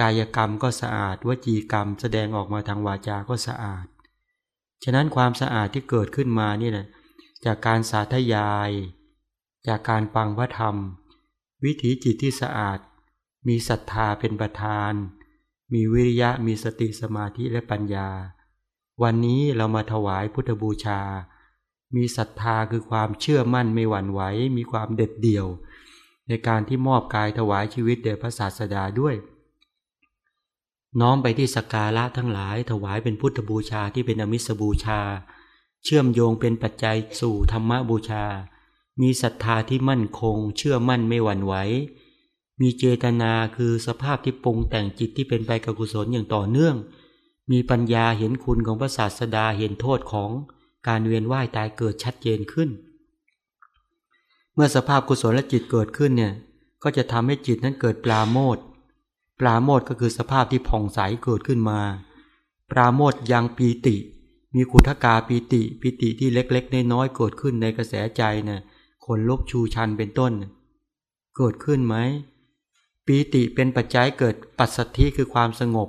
กายกรรมก็สะอาดวจีกรรม แสดงออกมาทางวาจาก็สะอาด ฉะนั้นความสะอาดที่เกิดขึ้นมานี่แหละจากการสาธยาย จากการฟังพระธรรม วิถีจิตที่สะอาด มีศรัทธาเป็นประธาน มีวิริยะมีสติสมาธิและปัญญา วันนี้เรามาถวายพุทธบูชา มีศรัทธาคือความเชื่อมั่นไม่หวั่นไหว มีความเด็ดเดี่ยว ในการที่มอบกายถวายชีวิตแด่พระศาสดาด้วย น้อมไปที่สการะทั้งหลาย ถวายเป็นพุทธบูชาที่เป็นอมิสบูชา เชื่อมโยงเป็นปัจจัยสู่ธรรมบูชา มีศรัทธาที่มั่นคง เชื่อมั่นไม่หวั่นไหว มีเจตนาคือสภาพที่ปรุงแต่งจิตที่เป็นไปกับกุศลอย่างต่อเนื่อง มีปัญญาเห็นคุณของพระศาสดาเห็นโทษของ การเวียนว่ายตายเกิดชัดเจนขึ้น เมื่อสภาพกุศลและจิตเกิดขึ้นเนี่ยก็จะทำให้จิตนั้นเกิดปลาโมดปลาโมดก็คือสภาพที่ผ่องใสเกิดขึ้นมา ปราโมดยังปีติ มีขุทกาปีติปีติที่เล็กๆน้อยๆเกิดขึ้นในกระแสใจเนี่ยคนลบชูชันเป็นต้น เกิดขึ้นไหมปีติเป็นปัจจัยเกิดปัสสัทธิคือความสงบ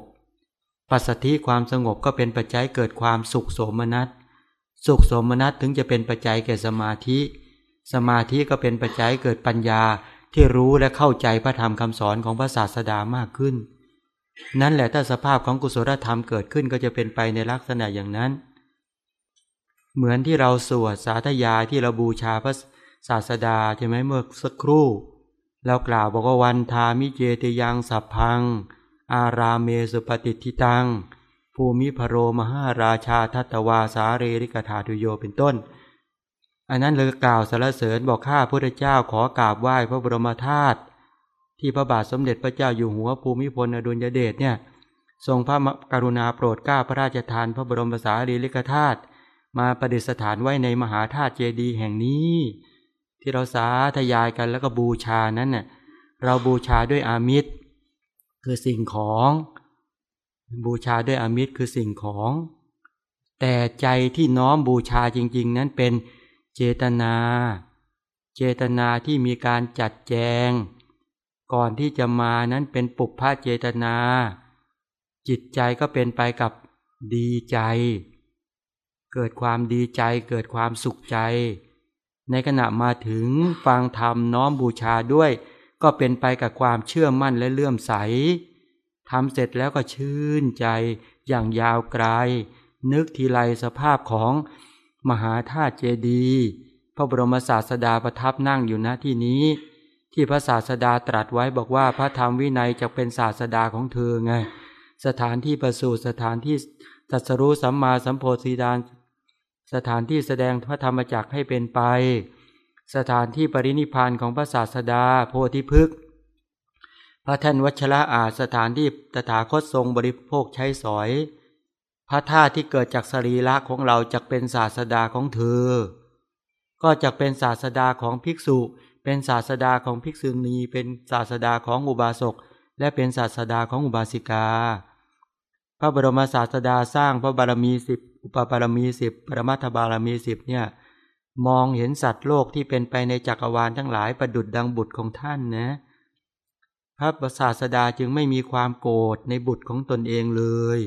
ปัสสธิความสงบก็เป็นปัจจัยเกิดความสุขโสมนัส สุขสมนัสถึงจะเป็นปัจจัยแก่สมาธิ สมาธิก็เป็นปัจจัยเกิดปัญญาที่รู้และเข้าใจพระธรรมคำสอนของพระศาสดามากขึ้น นั่นแหละถ้าสภาพของกุศลธรรมเกิดขึ้นก็จะเป็นไปในลักษณะอย่างนั้น เหมือนที่เราสวดสาธยายที่เราบูชาพระศาสดาใช่ไหมเมื่อสักครู่เรากล่าวบอกว่าวันทามิเจติยังสัพพัง อาราเมสุปฏิทิตัง ภูมิพโรมหาราชาทัตวาสาเรริกถาตุโยเป็นต้น อันนั้นเลยกล่าวสรรเสริญบอกข้าพระเจ้าขอกราบไหว้พระบรมธาตุที่พระบาทสมเด็จพระเจ้าอยู่หัวภูมิพลอดุลยเดชเนี่ยทรงพระกรุณาโปรดกล้าพระราชทานพระบรมสารีริกธาตุมาประดิษฐานไว้ในมหาธาตุเจดีย์แห่งนี้ ที่เราสาธยายกันแล้วก็บูชานั้นเน่ยเราบูชาด้วยอามิตร คือสิ่งของ บูชาด้วยอมิตรคือสิ่งของ แต่ใจที่น้อมบูชาจริง ๆ นั้นเป็นเจตนา เจตนาที่มีการจัดแจง ก่อนที่จะมานั้นเป็นปุพพะเจตนา จิตใจก็เป็นไปกับดีใจ เกิดความดีใจเกิดความสุขใจ ในขณะมาถึงฟังธรรมน้อมบูชาด้วย ก็เป็นไปกับความเชื่อมั่นและเลื่อมใส ทำเสร็จแล้วก็ชื่นใจอย่างยาวไกล นึกทีไรสภาพของมหาธาตุเจดีย์พระบรมศาสดาประทับนั่งอยู่ณที่นี้ ที่พระศาสดาตรัสไว้บอกว่าพระธรรมวินัยจะเป็นศาสดาของเธอไง สถานที่ประสูติสถานที่ตัสรู้สัมมาสัมโพธิญาณสถานที่แสดงพระธรรมจักให้เป็นไป สถานที่ปรินิพานของพระศาสดาโพธิพฤกษ์ พระท่านวัชระอาสถานที่ตถาคตทรงบริโภคใช้สอย พระธาตุที่เกิดจากสรีระของเราจะเป็นศาสดาของเธอ ก็จะเป็นศาสดาของภิกษุ เป็นศาสดาของภิกษุณี เป็นศาสดาของอุบาสก และเป็นศาสดาของอุบาสิกา พระบรมศาสดาสร้างพระบารมีสิบอุปปารมีสิบปรมัตถบารมีสิบเนี่ยมองเห็นสัตว์โลกที่เป็นไปในจักรวาลทั้งหลายประดุดดังบุตรของท่านนะ พระประสาสดาจึงไม่มีความโกรธในบุตรของตนเองเลย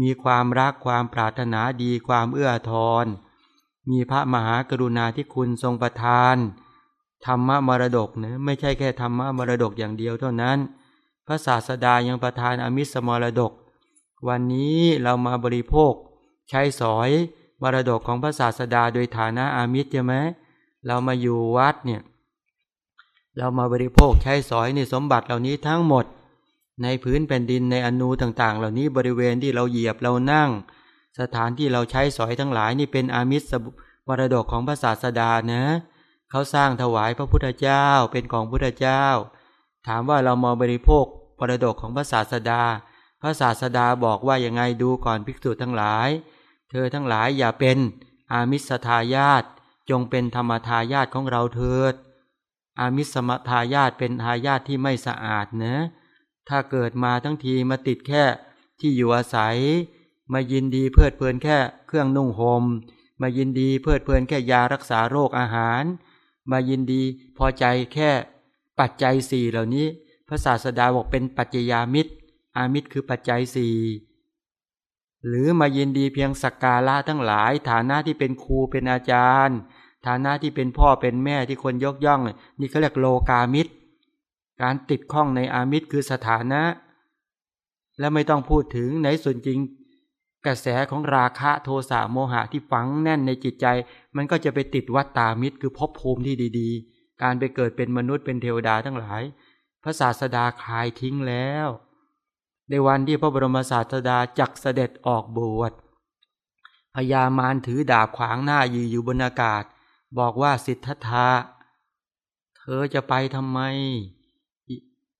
มีความรักความปรารถนาดีความเอื้อทอนมีพระมหากรุณาที่คุณทรงประทาน ธรรมะมรดกนะไม่ใช่แค่ธรรมะมรดกอย่างเดียวเท่านั้น พระศาสดายังประทานอมิสมรดก วันนี้เรามาบริโภค ใช้สอยมรดกของพระศาสดาโดยฐานะอามิตรใช่ไหมเรามาอยู่วัดเนี่ย เรามาบริโภคใช้สอยในสมบัติเหล่านี้ทั้งหมด ในพื้นแผ่นดินในอนูต่างๆ เหล่านี้บริเวณที่เราเหยียบเรานั่ง สถานที่เราใช้สอยทั้งหลายนี่เป็นอามิตรมรดกของพระศาสดานะเขาสร้างถวายพระพุทธเจ้าเป็นของพุทธเจ้า ถามว่าเรามาบริโภคมรดกของพระศาสดา พระศาสดาบอกว่ายังไงดูก่อนภิกษุทั้งหลาย เธอทั้งหลายอย่าเป็นอามิสทายาตจงเป็นธรรมทายาตของเราเถิด อามิสมทายาตเป็นทายาทที่ไม่สะอาดนะ ถ้าเกิดมาทั้งทีมาติดแค่ที่อยู่อาศัย มายินดีเพลิดเพลินแค่เครื่องนุ่งหม่มมายินดีเพลิดเพลินแค่ยารักษาโรคอาหาร มายินดีพอใจแค่ปัจจัยสี่เหล่านี้ พระศาสดาบอกเป็นปัจจยามิตร อามิตรคือปัจจัยสี่หรือมายินดีเพียงสักการะทั้งหลายฐานะที่เป็นครูเป็นอาจารย์ ฐานะที่เป็นพ่อเป็นแม่ที่คนยกย่อง นี่เขาเรียกโลกามิตร การติดข้องในอามิตรคือสถานะ และไม่ต้องพูดถึงในส่วนจริง กระแสของราคะโทสะโมหะที่ฝังแน่นในจิตใจ มันก็จะไปติดวัตตามิตรคือภพภูมิที่ดี ๆ การไปเกิดเป็นมนุษย์เป็นเทวดาทั้งหลาย พระศาสดาคลายทิ้งแล้ว ในวันที่พระบรมศาสดาจักเสด็จออกบวชพญามารถือดาบขวางหน้ายืนอยู่บนอากาศ บอกว่าสิทธัตถะเธอจะไปทำไม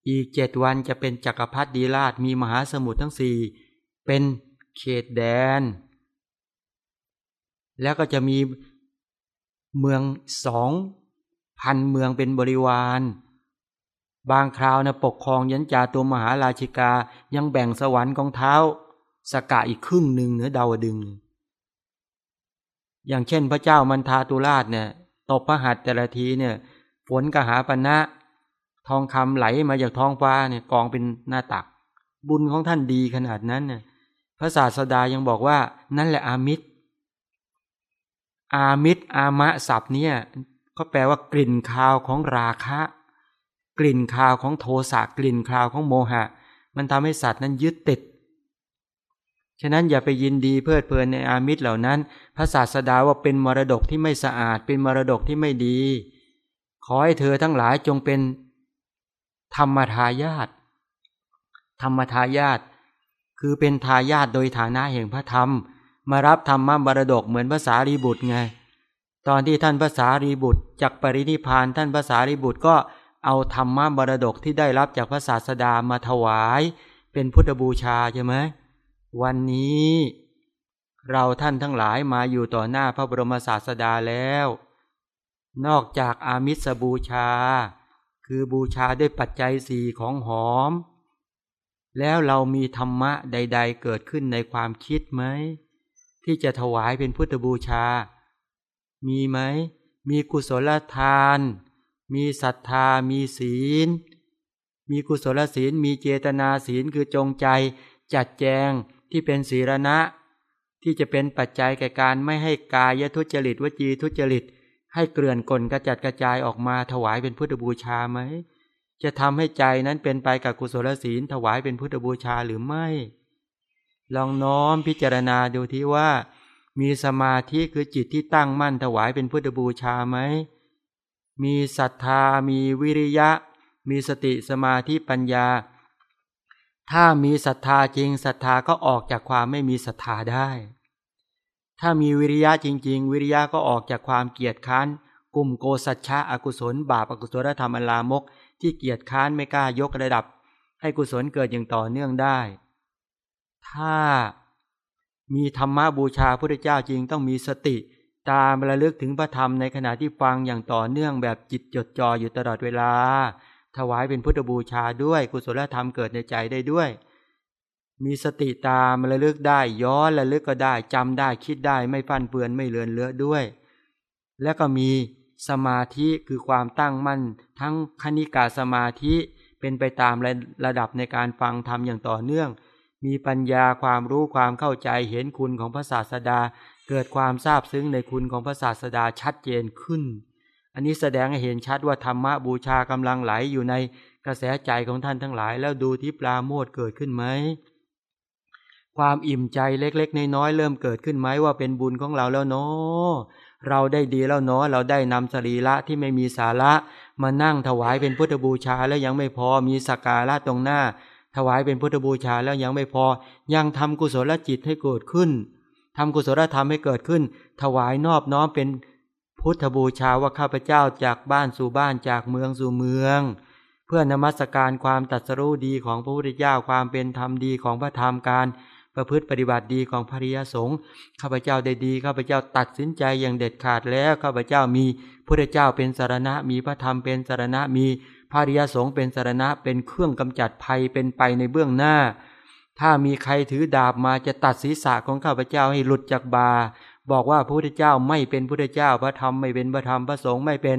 อีกเจ็ดวันจะเป็นจักรพรรดิราชมีมหาสมุทรทั้งสี่เป็นเขตแดน แล้วก็จะมีเมืองสองพันเมืองเป็นบริวาร บางคราวนะปกครองยันจาตัวมหาราชิกายังแบ่งสวรรค์ของเท้า สกะอีกครึ่งหนึ่งเหนือดาวดึง อย่างเช่นพระเจ้ามันทาตุราชเนี่ยตบพระหัตถ์แต่ละทีเนี่ยฝนกหาปณะทองคำไหลมาจากท้องฟ้าเนี่ยกองเป็นหน้าตัก บุญของท่านดีขนาดนั้นเนี่ยพระศาสดายังบอกว่า นั่นแหละอามิตร อามิตร อามะศัพท์เนี่ยก็แปลว่ากลิ่นคาวของราคะ กลิ่นคาวของโทสะกลิ่นคาวของโมหะ มันทำให้สัตว์นั้นยึดติด ฉะนั้นอย่าไปยินดีเพลิดเพลินในอามิตรเหล่านั้น พระศาสดาว่าเป็นมรดกที่ไม่สะอาด เป็นมรดกที่ไม่ดี ขอให้เธอทั้งหลายจงเป็น ธรรมทายาทธรรมทายาทคือเป็นทายาทโดยฐานะแห่งพระธรรม มารับธรรมมรดกเหมือนภาษารีบุตรไง ตอนที่ท่านภาษารีบุตรจากปรินิพานท่านภาษารีบุตรก็เอาธรรมะบรดกที่ได้รับจากพระศาสดามาถวาย เป็นพุทธบูชาใช่ไหม วันนี้เราท่านทั้งหลายมาอยู่ต่อหน้าพระบรมศาสดาแล้ว นอกจากอามิสบูชา คือบูชาด้วยปัจจัยสี่ของหอม แล้วเรามีธรรมะใด ๆ เกิดขึ้นในความคิดไหม ที่จะถวายเป็นพุทธบูชา มีไหม มีกุศลทาน มีศรัทธา มีศีล มีกุศลศีล มีเจตนาศีลคือจงใจจัดแจง ที่เป็นศีรณะ ที่จะเป็นปัจจัยแก่การไม่ให้กายทุจริตวจีทุจริต ให้เกลื่อนกลนกระจัดกระจายออกมาถวายเป็นพุทธบูชาไหม จะทำให้ใจนั้นเป็นไปกับกุศลศีลถวายเป็นพุทธบูชาหรือไม่ ลองน้อมพิจารณาดูที่ว่า มีสมาธิคือจิตที่ตั้งมั่นถวายเป็นพุทธบูชาไหม มีศรัทธามีวิริยะ มีสติสมาธิปัญญา ถ้ามีศรัทธาจริงศรัทธาก็ออกจากความไม่มีศรัทธาได้ ถ้ามีวิริยะจริง ๆ วิริยะก็ออกจากความเกียจค้านกลุ่มโกสัจฉะอกุศล บาปอกุศลธรรมอลามก ที่เกียจค้านไม่กล้ายกระดับ ให้กุศลเกิดอย่างต่อเนื่องได้ ถ้ามีธรรมะบูชาพระเจ้าจริงต้องมีสติตามระลึกถึงพระธรรมในขณะที่ฟังอย่างต่อเนื่องแบบจิตจดจ่ออยู่ตลอดเวลา ถวายเป็นพุทธบูชาด้วย กุศลธรรมเกิดในใจได้ด้วย มีสติตามระลึกได้ย้อนระลึกก็ได้จำได้คิดได้ไม่ฟันเปือนไม่เลือนเลือด้วย และก็มีสมาธิคือความตั้งมั่น ทั้งคณิกาสมาธิเป็นไปตามระดับในการฟังธรรมอย่างต่อเนื่อง มีปัญญาความรู้ความเข้าใจเห็นคุณของพระศาสดา เกิดความทราบซึ้งในคุณของพระศาสดาชัดเจนขึ้น อันนี้แสดงให้เห็นชัดว่าธรรมะบูชากำลังไหลอยู่ในกระแสใจของท่านทั้งหลาย แล้วดูที่ปลาโมดเกิดขึ้นไหมความอิ่มใจเล็กๆน้อยๆเริ่มเกิดขึ้นไหมว่าเป็นบุญของเราแล้วเนาะเราได้ดีแล้วเนาะเราได้นำสรีระที่ไม่มีสาระ มานั่งถวายเป็นพุทธบูชาแล้วยังไม่พอมีสักการะตรงหน้า ถวายเป็นพุทธบูชาแล้วยังไม่พอ ยังทำกุศลจิตให้เกิดขึ้นทำกุศลธรรมให้เกิดขึ้น ถวายนอบน้อมเป็น พุทธบูชาว่าข้าพเจ้าจากบ้านสู่บ้านจากเมืองสู่เมือง เพื่อนมัสการความตัดสรู้ดีของพระพุทธเจ้าความเป็นธรรมดีของพระธรรมการประพฤติปฏิบัติดีของพริยสงฆ์ข้าพเจ้าได้ดีข้าพเจ้าตัดสินใจอย่างเด็ดขาดแล้วข้าพเจ้ามีพระเจ้าเป็นสารณะมีพระธรรมเป็นสารณะมีพริยสงฆ์เป็นสารณะเป็นเครื่องกำจัดภัยเป็นไปในเบื้องหน้า ถ้ามีใครถือดาบมาจะตัดศีรษะของข้าพเจ้าให้หลุดจากบา บอกว่าพระพุทธเจ้าไม่เป็นพระพุทธเจ้าพระธรรมไม่เป็นพระธรรมพระสงฆ์ไม่เป็น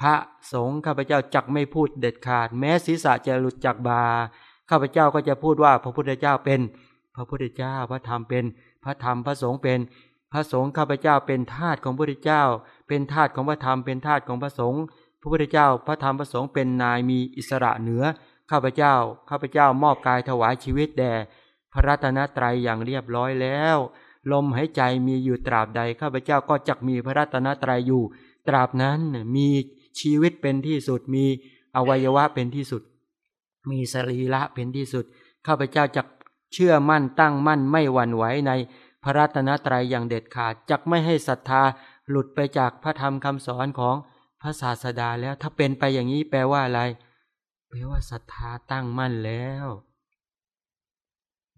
พระสงฆ์ข้าพเจ้าจักไม่พูดเด็ดขาด แม้ศีรษะจะหลุดจากบาข้าพเจ้าก็จะพูดว่าพระพุทธเจ้าเป็น พระพุทธเจ้าพระธรรมเป็น พระธรรมพระสงฆ์เป็น พระสงฆ์ข้าพเจ้าเป็นทาสของพระพุทธเจ้า เป็นทาสของพระธรรมเป็นทาสของพระสงฆ์พระพุทธเจ้าพระธรรมพระสงฆ์เป็นนายมีอิสระเหนือข้าพเจ้าข้าพเจ้ามอบกายถวายชีวิตแด่พระรัตนตรัยอย่างเรียบร้อยแล้ว ลมหายใจมีอยู่ตราบใดข้าพเจ้าก็จักมีพระรัตนตรัยอยู่ ตราบนั้นมีชีวิตเป็นที่สุดมีอวัยวะเป็นที่สุด มีสรีระเป็นที่สุดข้าพเจ้าจักเชื่อมั่นตั้งมั่นไม่หวั่นไหวในพระรัตนตรัยอย่างเด็ดขาดจักไม่ให้ศรัทธาหลุดไปจากพระธรรมคำสอนของพระศาสดาแล้วถ้าเป็นไปอย่างนี้แปลว่าอะไรแปลว่าศรัทธาตั้งมั่นแล้ว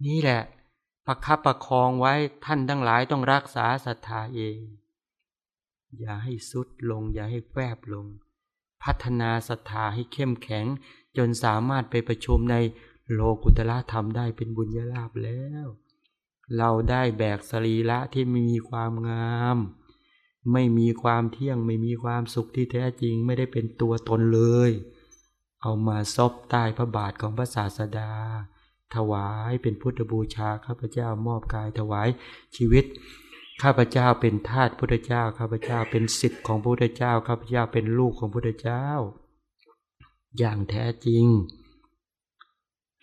นี่แหละ ประคับประคองไว้ท่านทั้งหลายต้องรักษาศรัทธาเอง อย่าให้สุดลง อย่าให้แฟบลง พัฒนาศรัทธาให้เข้มแข็ง จนสามารถไปประชุมในโลกุตละธรรมได้เป็นบุญญาลาภแล้ว เราได้แบกสรีระที่ไม่มีความงาม ไม่มีความเที่ยงไม่มีความสุขที่แท้จริงไม่ได้เป็นตัวตนเลย เอามาซบใต้พระบาทของพระศาสดา ถวายเป็นพุทธบูชาข้าพเจ้ามอบกายถวายชีวิตข้าพเจ้าเป็นทาสพุทธเจ้าข้าพเจ้าเป็นสิทธิ์ของพุทธเจ้าข้าพเจ้าเป็นลูกของพุทธเจ้า อย่างแท้จริง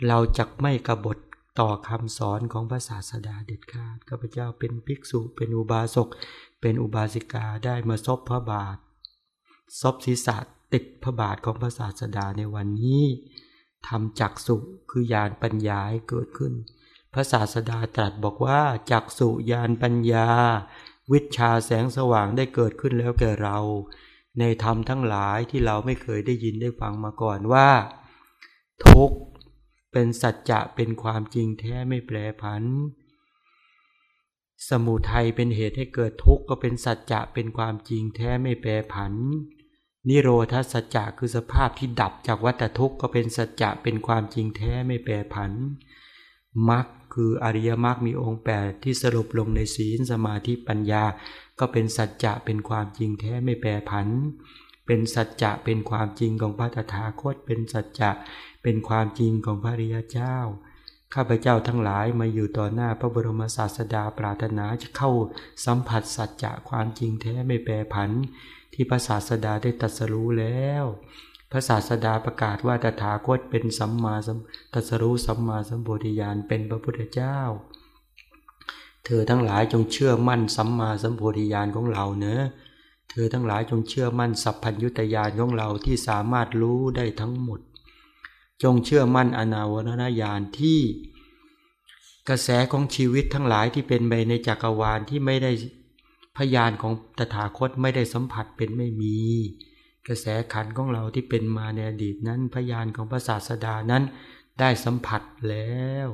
เราจะไม่กบฏต่อคำสอนของพระศาสดาเด็ดขาดข้าพเจ้าเป็นภิกษุ เป็นอุบาสกเป็นอุบาสิกาได้มาซบพระบาทซบศีรษะติดพระบาทของพระศาสดาในวันนี้ ทำจักสุคือญาณปัญญาให้เกิดขึ้น พระศาสดาตรัสบอกว่าจักสุญาณปัญญา วิชาแสงสว่างได้เกิดขึ้นแล้วแก่เรา ในธรรมทั้งหลายที่เราไม่เคยได้ยินได้ฟังมาก่อนว่า ทุกเป็นสัจจะเป็นความจริงแท้ไม่แปรผัน สมุทัยเป็นเหตุให้เกิดทุกข์ก็เป็นสัจจะเป็นความจริงแท้ไม่แปรผัน นิโรธาสัจจะคือสภาพที่ดับจากวัฏทุกข์ก็เป็นสัจจะเป็นความจริงแท้ไม่แปรผันมรรคคืออริยมรรคมีองค์แปดที่สรุปลงในศีลสมาธิปัญญา ก็เป็นสัจจะเป็นความจริงแท้ไม่แปรผัน เป็นสัจจะเป็นความจริงของพระตถาคต เป็นสัจจะเป็นความจริงของพระริยเจ้า ข้าพเจ้าทั้งหลายมาอยู่ต่อหน้าพระบรมศาสดาปรารถนาจะเข้าสัมผัสสัจจะความจริงแท้ไม่แปรผัน ที่พระศาสดาได้ตรัสรู้แล้ว พระศาสดาประกาศว่าตถาคตเป็นสัมมาสัมตรัสรู้สัมมาสัมโพธิญาณเป็นพระพุทธเจ้า เธอทั้งหลายจงเชื่อมั่นสัมมาสัมโพธิญาณของเราเนอะเธอทั้งหลายจงเชื่อมั่นสัพพัญญุตญาณของเราที่สามารถรู้ได้ทั้งหมด จงเชื่อมั่นอนาวรณญาณที่ กระแสของชีวิตทั้งหลายที่เป็นไปในจักรวาลที่ไม่ได้ พยานของตถาคตไม่ได้สัมผัสเป็นไม่มี กระแสขันของเราที่เป็นมาในอดีตนั้น พยานของพระศาสดานั้นได้สัมผัสแล้ว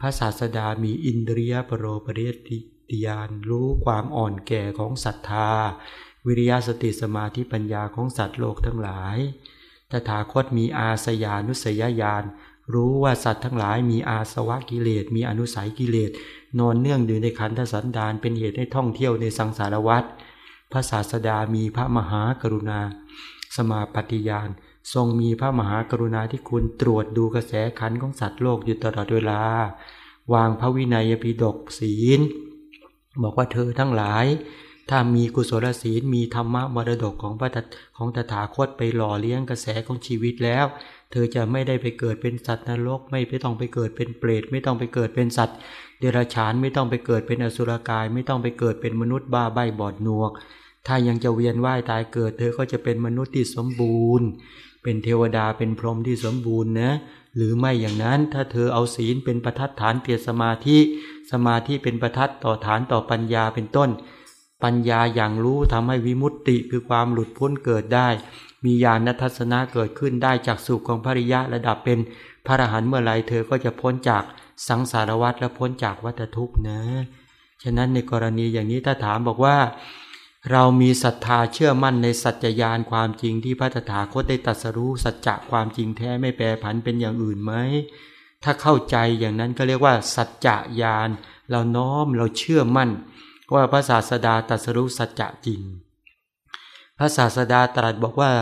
พระศาสดามีอินเดียปรโรปริยติยานรู้ความอ่อนแก่ของศรัทธา วิริยสติสมาธิปัญญาของสัตว์โลกทั้งหลาย ตถาคตมีอาสยานุสยญาณรู้ว่าสัตว์ทั้งหลายมีอาสวะกิเลส มีอนุสัยกิเลส นอนเนื่องอยู่ในขันธสันดานเป็นเหตุให้ท่องเที่ยวในสังสารวัฏพระศาสดามีพระมหากรุณา สมาปฏิญาณ ทรงมีพระมหากรุณาที่คุณตรวจดูกระแสขันของสัตว์โลกอยู่ตลอดเวลา วางพระวินัยปิฎกศีล บอกว่าเธอทั้งหลาย ถ้ามีกุศลศีลมีธรรมะมรดกของพระของตถาคตไปหล่อเลี้ยงกระแสของชีวิตแล้ว เธอจะไม่ได้ไปเกิดเป็นสัตว์นรกไม่ไปต้องไปเกิดเป็นเปรตไม่ต้องไปเกิดเป็นสัตว์ เดรัจฉานไม่ต้องไปเกิดเป็นอสุรกาย ไม่ต้องไปเกิดเป็นมนุษย์บ้าใบบอดหนวก ถ้ายังจะเวียนว่ายตายเกิด เธอก็จะเป็นมนุษย์ที่สมบูรณ์ เป็นเทวดาเป็นพรหมที่สมบูรณ์นะหรือไม่อย่างนั้นถ้าเธอเอาศีลเป็นประทัดฐานเปลี่ยสมาธิสมาธิเป็นประทัดต่อฐานต่อปัญญาเป็นต้น ปัญญาอย่างรู้ทำให้วิมุตติคือความหลุดพ้นเกิดได้ มีญาณทัศนะเกิดขึ้นได้จากสุขของภริยะระดับเป็นพระอรหันต์เมื่อไรเธอก็จะพ้นจาก สังสารวัฏและพ้นจากวัฏทุกข์นะ ฉะนั้นในกรณีอย่างนี้ถ้าถามบอกว่า เรามีศรัทธาเชื่อมั่นในสัจจญาณความจริงที่พระตถาคตได้ตรัสรู้สัจจะความจริงแท้ไม่แปรผันเป็นอย่างอื่นไหมถ้าเข้าใจอย่างนั้นก็เรียกว่า สัจจะญาณเราน้อมเราเชื่อมั่น ว่าพระศาสดาตรัสรู้สัจจะจริง พระศาสดาตรัสบอกว่า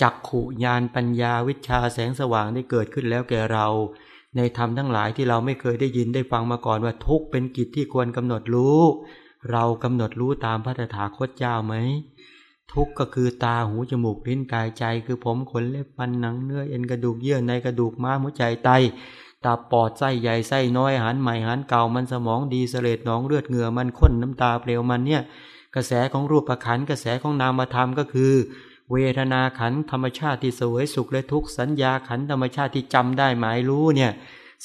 จักขุญาณปัญญาวิชาแสงสว่างได้เกิดขึ้นแล้วแก่เรา ในธรรมทั้งหลายที่เราไม่เคยได้ยินได้ฟังมาก่อนว่าทุกเป็นกิจที่ควรกำหนดรู้ เรากำหนดรู้ตามพระตถาคตเจ้าไหม ทุกก็คือตาหูจมูกลิ้นกายใจ คือผมขนเล็บฟันหนังเนื้อเอ็นกระดูกเยื่อในกระดูกม้ามหัวใจไตตาปอดไส้ใหญ่ไส้น้อยหันใหม่หันเก่ามันสมองดีเสลดหนองเลือดเหงื่อมันข้นน้ำตาเปลวมันเนี่ยกระแสของรูปขันกระแสของนามธรรมก็คือ เวทนาขันธรรมชาติที่สวยสุขและทุกข์สัญญาขันธรรมชาติที่จำได้หมายรู้เนี่ย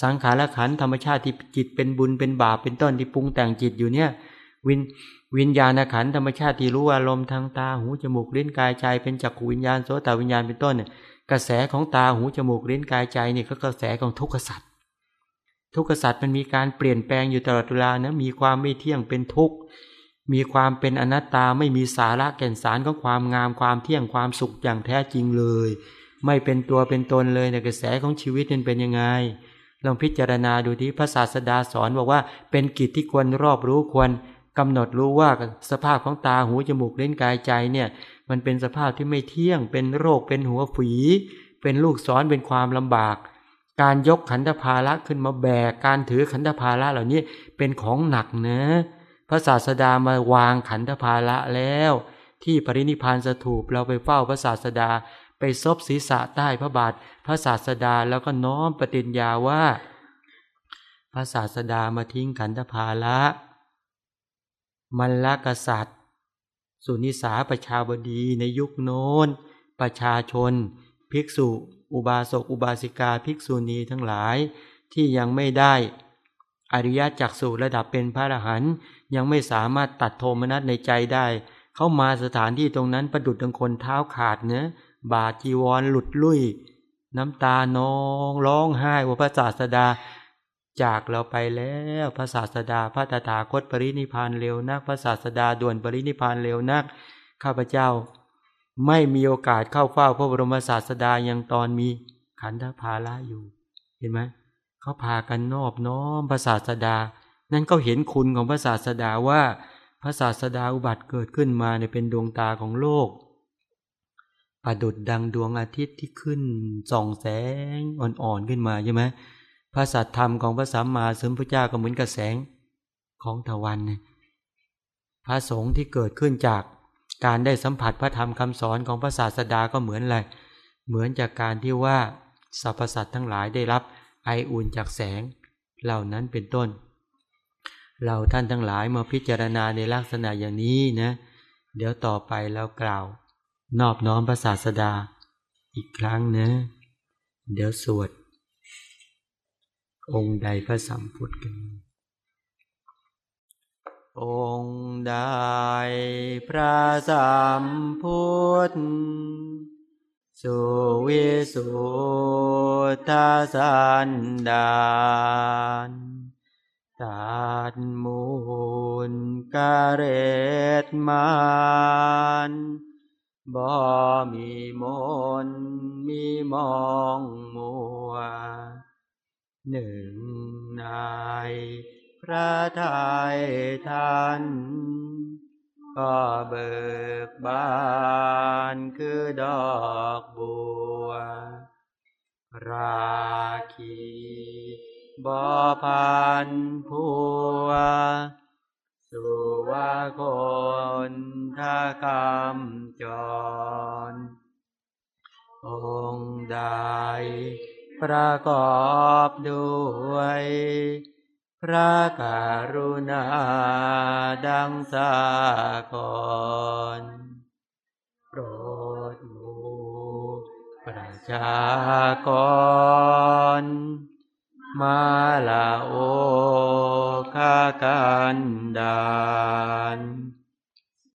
สังขารขันธรรมชาติที่จิตเป็นบุญเป็นบาปเป็นต้นที่ปรุงแต่งจิตอยู่เนี่ย วินวิญญาณขันธรรมชาติที่รู้อารมณ์ทางตาหูจมูกลิ้นกายใจ เป็นจักขวิญญาณโสตวิญญาณเป็นต้นเนี่ยกระแสของตาหูจมูกลิ้นกายใจเนี่ยก็กระแสของทุกขสัตว์ทุกขสัตว์มันมีการเปลี่ยนแปลงอยู่ตลอดเวลานะมีความไม่เที่ยงเป็นทุกข์ มีความเป็นอนัตตาไม่มีสาระแก่นสารของความงามความเที่ยงความสุขอย่างแท้จริงเลย ไม่เป็นตัวเป็นตนเลยในกระแสของชีวิตนั้นเป็นยังไงลองพิจารณาดูที่พระศาสดาสอนบอกว่าเป็นกิจที่ควรรอบรู้ควรกำหนดรู้ว่าสภาพของตาหูจมูกเล่นกายใจเนี่ย มันเป็นสภาพที่ไม่เที่ยง เป็นโรคเป็นหัวฝี เป็นลูกซ้อนเป็นความลำบาก การยกขันธภาระขึ้นมาแบกการถือขันธภาระเหล่านี้เป็นของหนักนะ พระศาสดามาวางขันธภาระแล้ว ที่ปรินิพานสถูปเราไปเฝ้าพระศาสดา ไปซบศีรษะใต้พระบาท พระศาสดาแล้วก็น้อมปฏิญญาว่า พระศาสดามาทิ้งขันธภาระมันละกษัตริย์ สุนิสาประชาบดีในยุคโน้น ประชาชน ภิกษุ อุบาสกอุบาสิกาภิกษุณีทั้งหลายที่ยังไม่ได้ อริยจักสุระดับเป็นพระอรหันต์ ยังไม่สามารถตัดโทมนัสในใจได้ เข้ามาสถานที่ตรงนั้นประดุดดังคนเท้าขาดเนื้อบาจีวรหลุดลุ่ย น้ำตานองร้องไห้ว่าพระศาสดา จากเราไปแล้วพระศาสดาพระตถาคตปรินิพานเร็วนักพระศาสดาด่วนปรินิพานเร็วนัก ข้าพเจ้า ไม่มีโอกาสเข้าเฝ้าพระบรมศาสดายังตอนมีขันธภาระอยู่ เห็นไหมเขาพากันนอบน้อมพระศาสดา นั่นก็เห็นคุณของพระศาสดาว่า พระศาสดาอุบัติเกิดขึ้นมาในเป็นดวงตาของโลก ประดุดดังดวงอาทิตย์ที่ขึ้นส่องแสงอ่อนๆขึ้นมาใช่ไหมพระสัตธรรมของพระสัมมาสัมพุทธเจ้าก็เหมือนกับแสงของตะวัน พระสงฆ์ที่เกิดขึ้นจากการได้สัมผัสพระธรรมคำสอนของพระศาสดาก็เหมือนอะไร เหมือนจากการที่ว่าสรรพสัตว์ทั้งหลายได้รับไออุ่นจากแสงเหล่านั้นเป็นต้น เราท่านทั้งหลายมาพิจารณาในลักษณะอย่างนี้นะ เดี๋ยวต่อไปเรากล่าว นอบน้อมพระศาสดา อีกครั้งนะ เดี๋ยวสวด องค์ใดพระสัมพุทธกัน องค์ใดพระสัมพุทธสุวิสุทธสันดาน ตัดมูลกเรตมานบ่มีมนมีมองมัว หนึ่งในพระทัยท่านก็เบิกบานคือดอกบัว ราคี บอพันพัวสุวาคนท่าคำจร องค์ใดประกอบด้วย พระกรุณาดังสากรโปรดหมูประชากร มาลาโอคากันดาน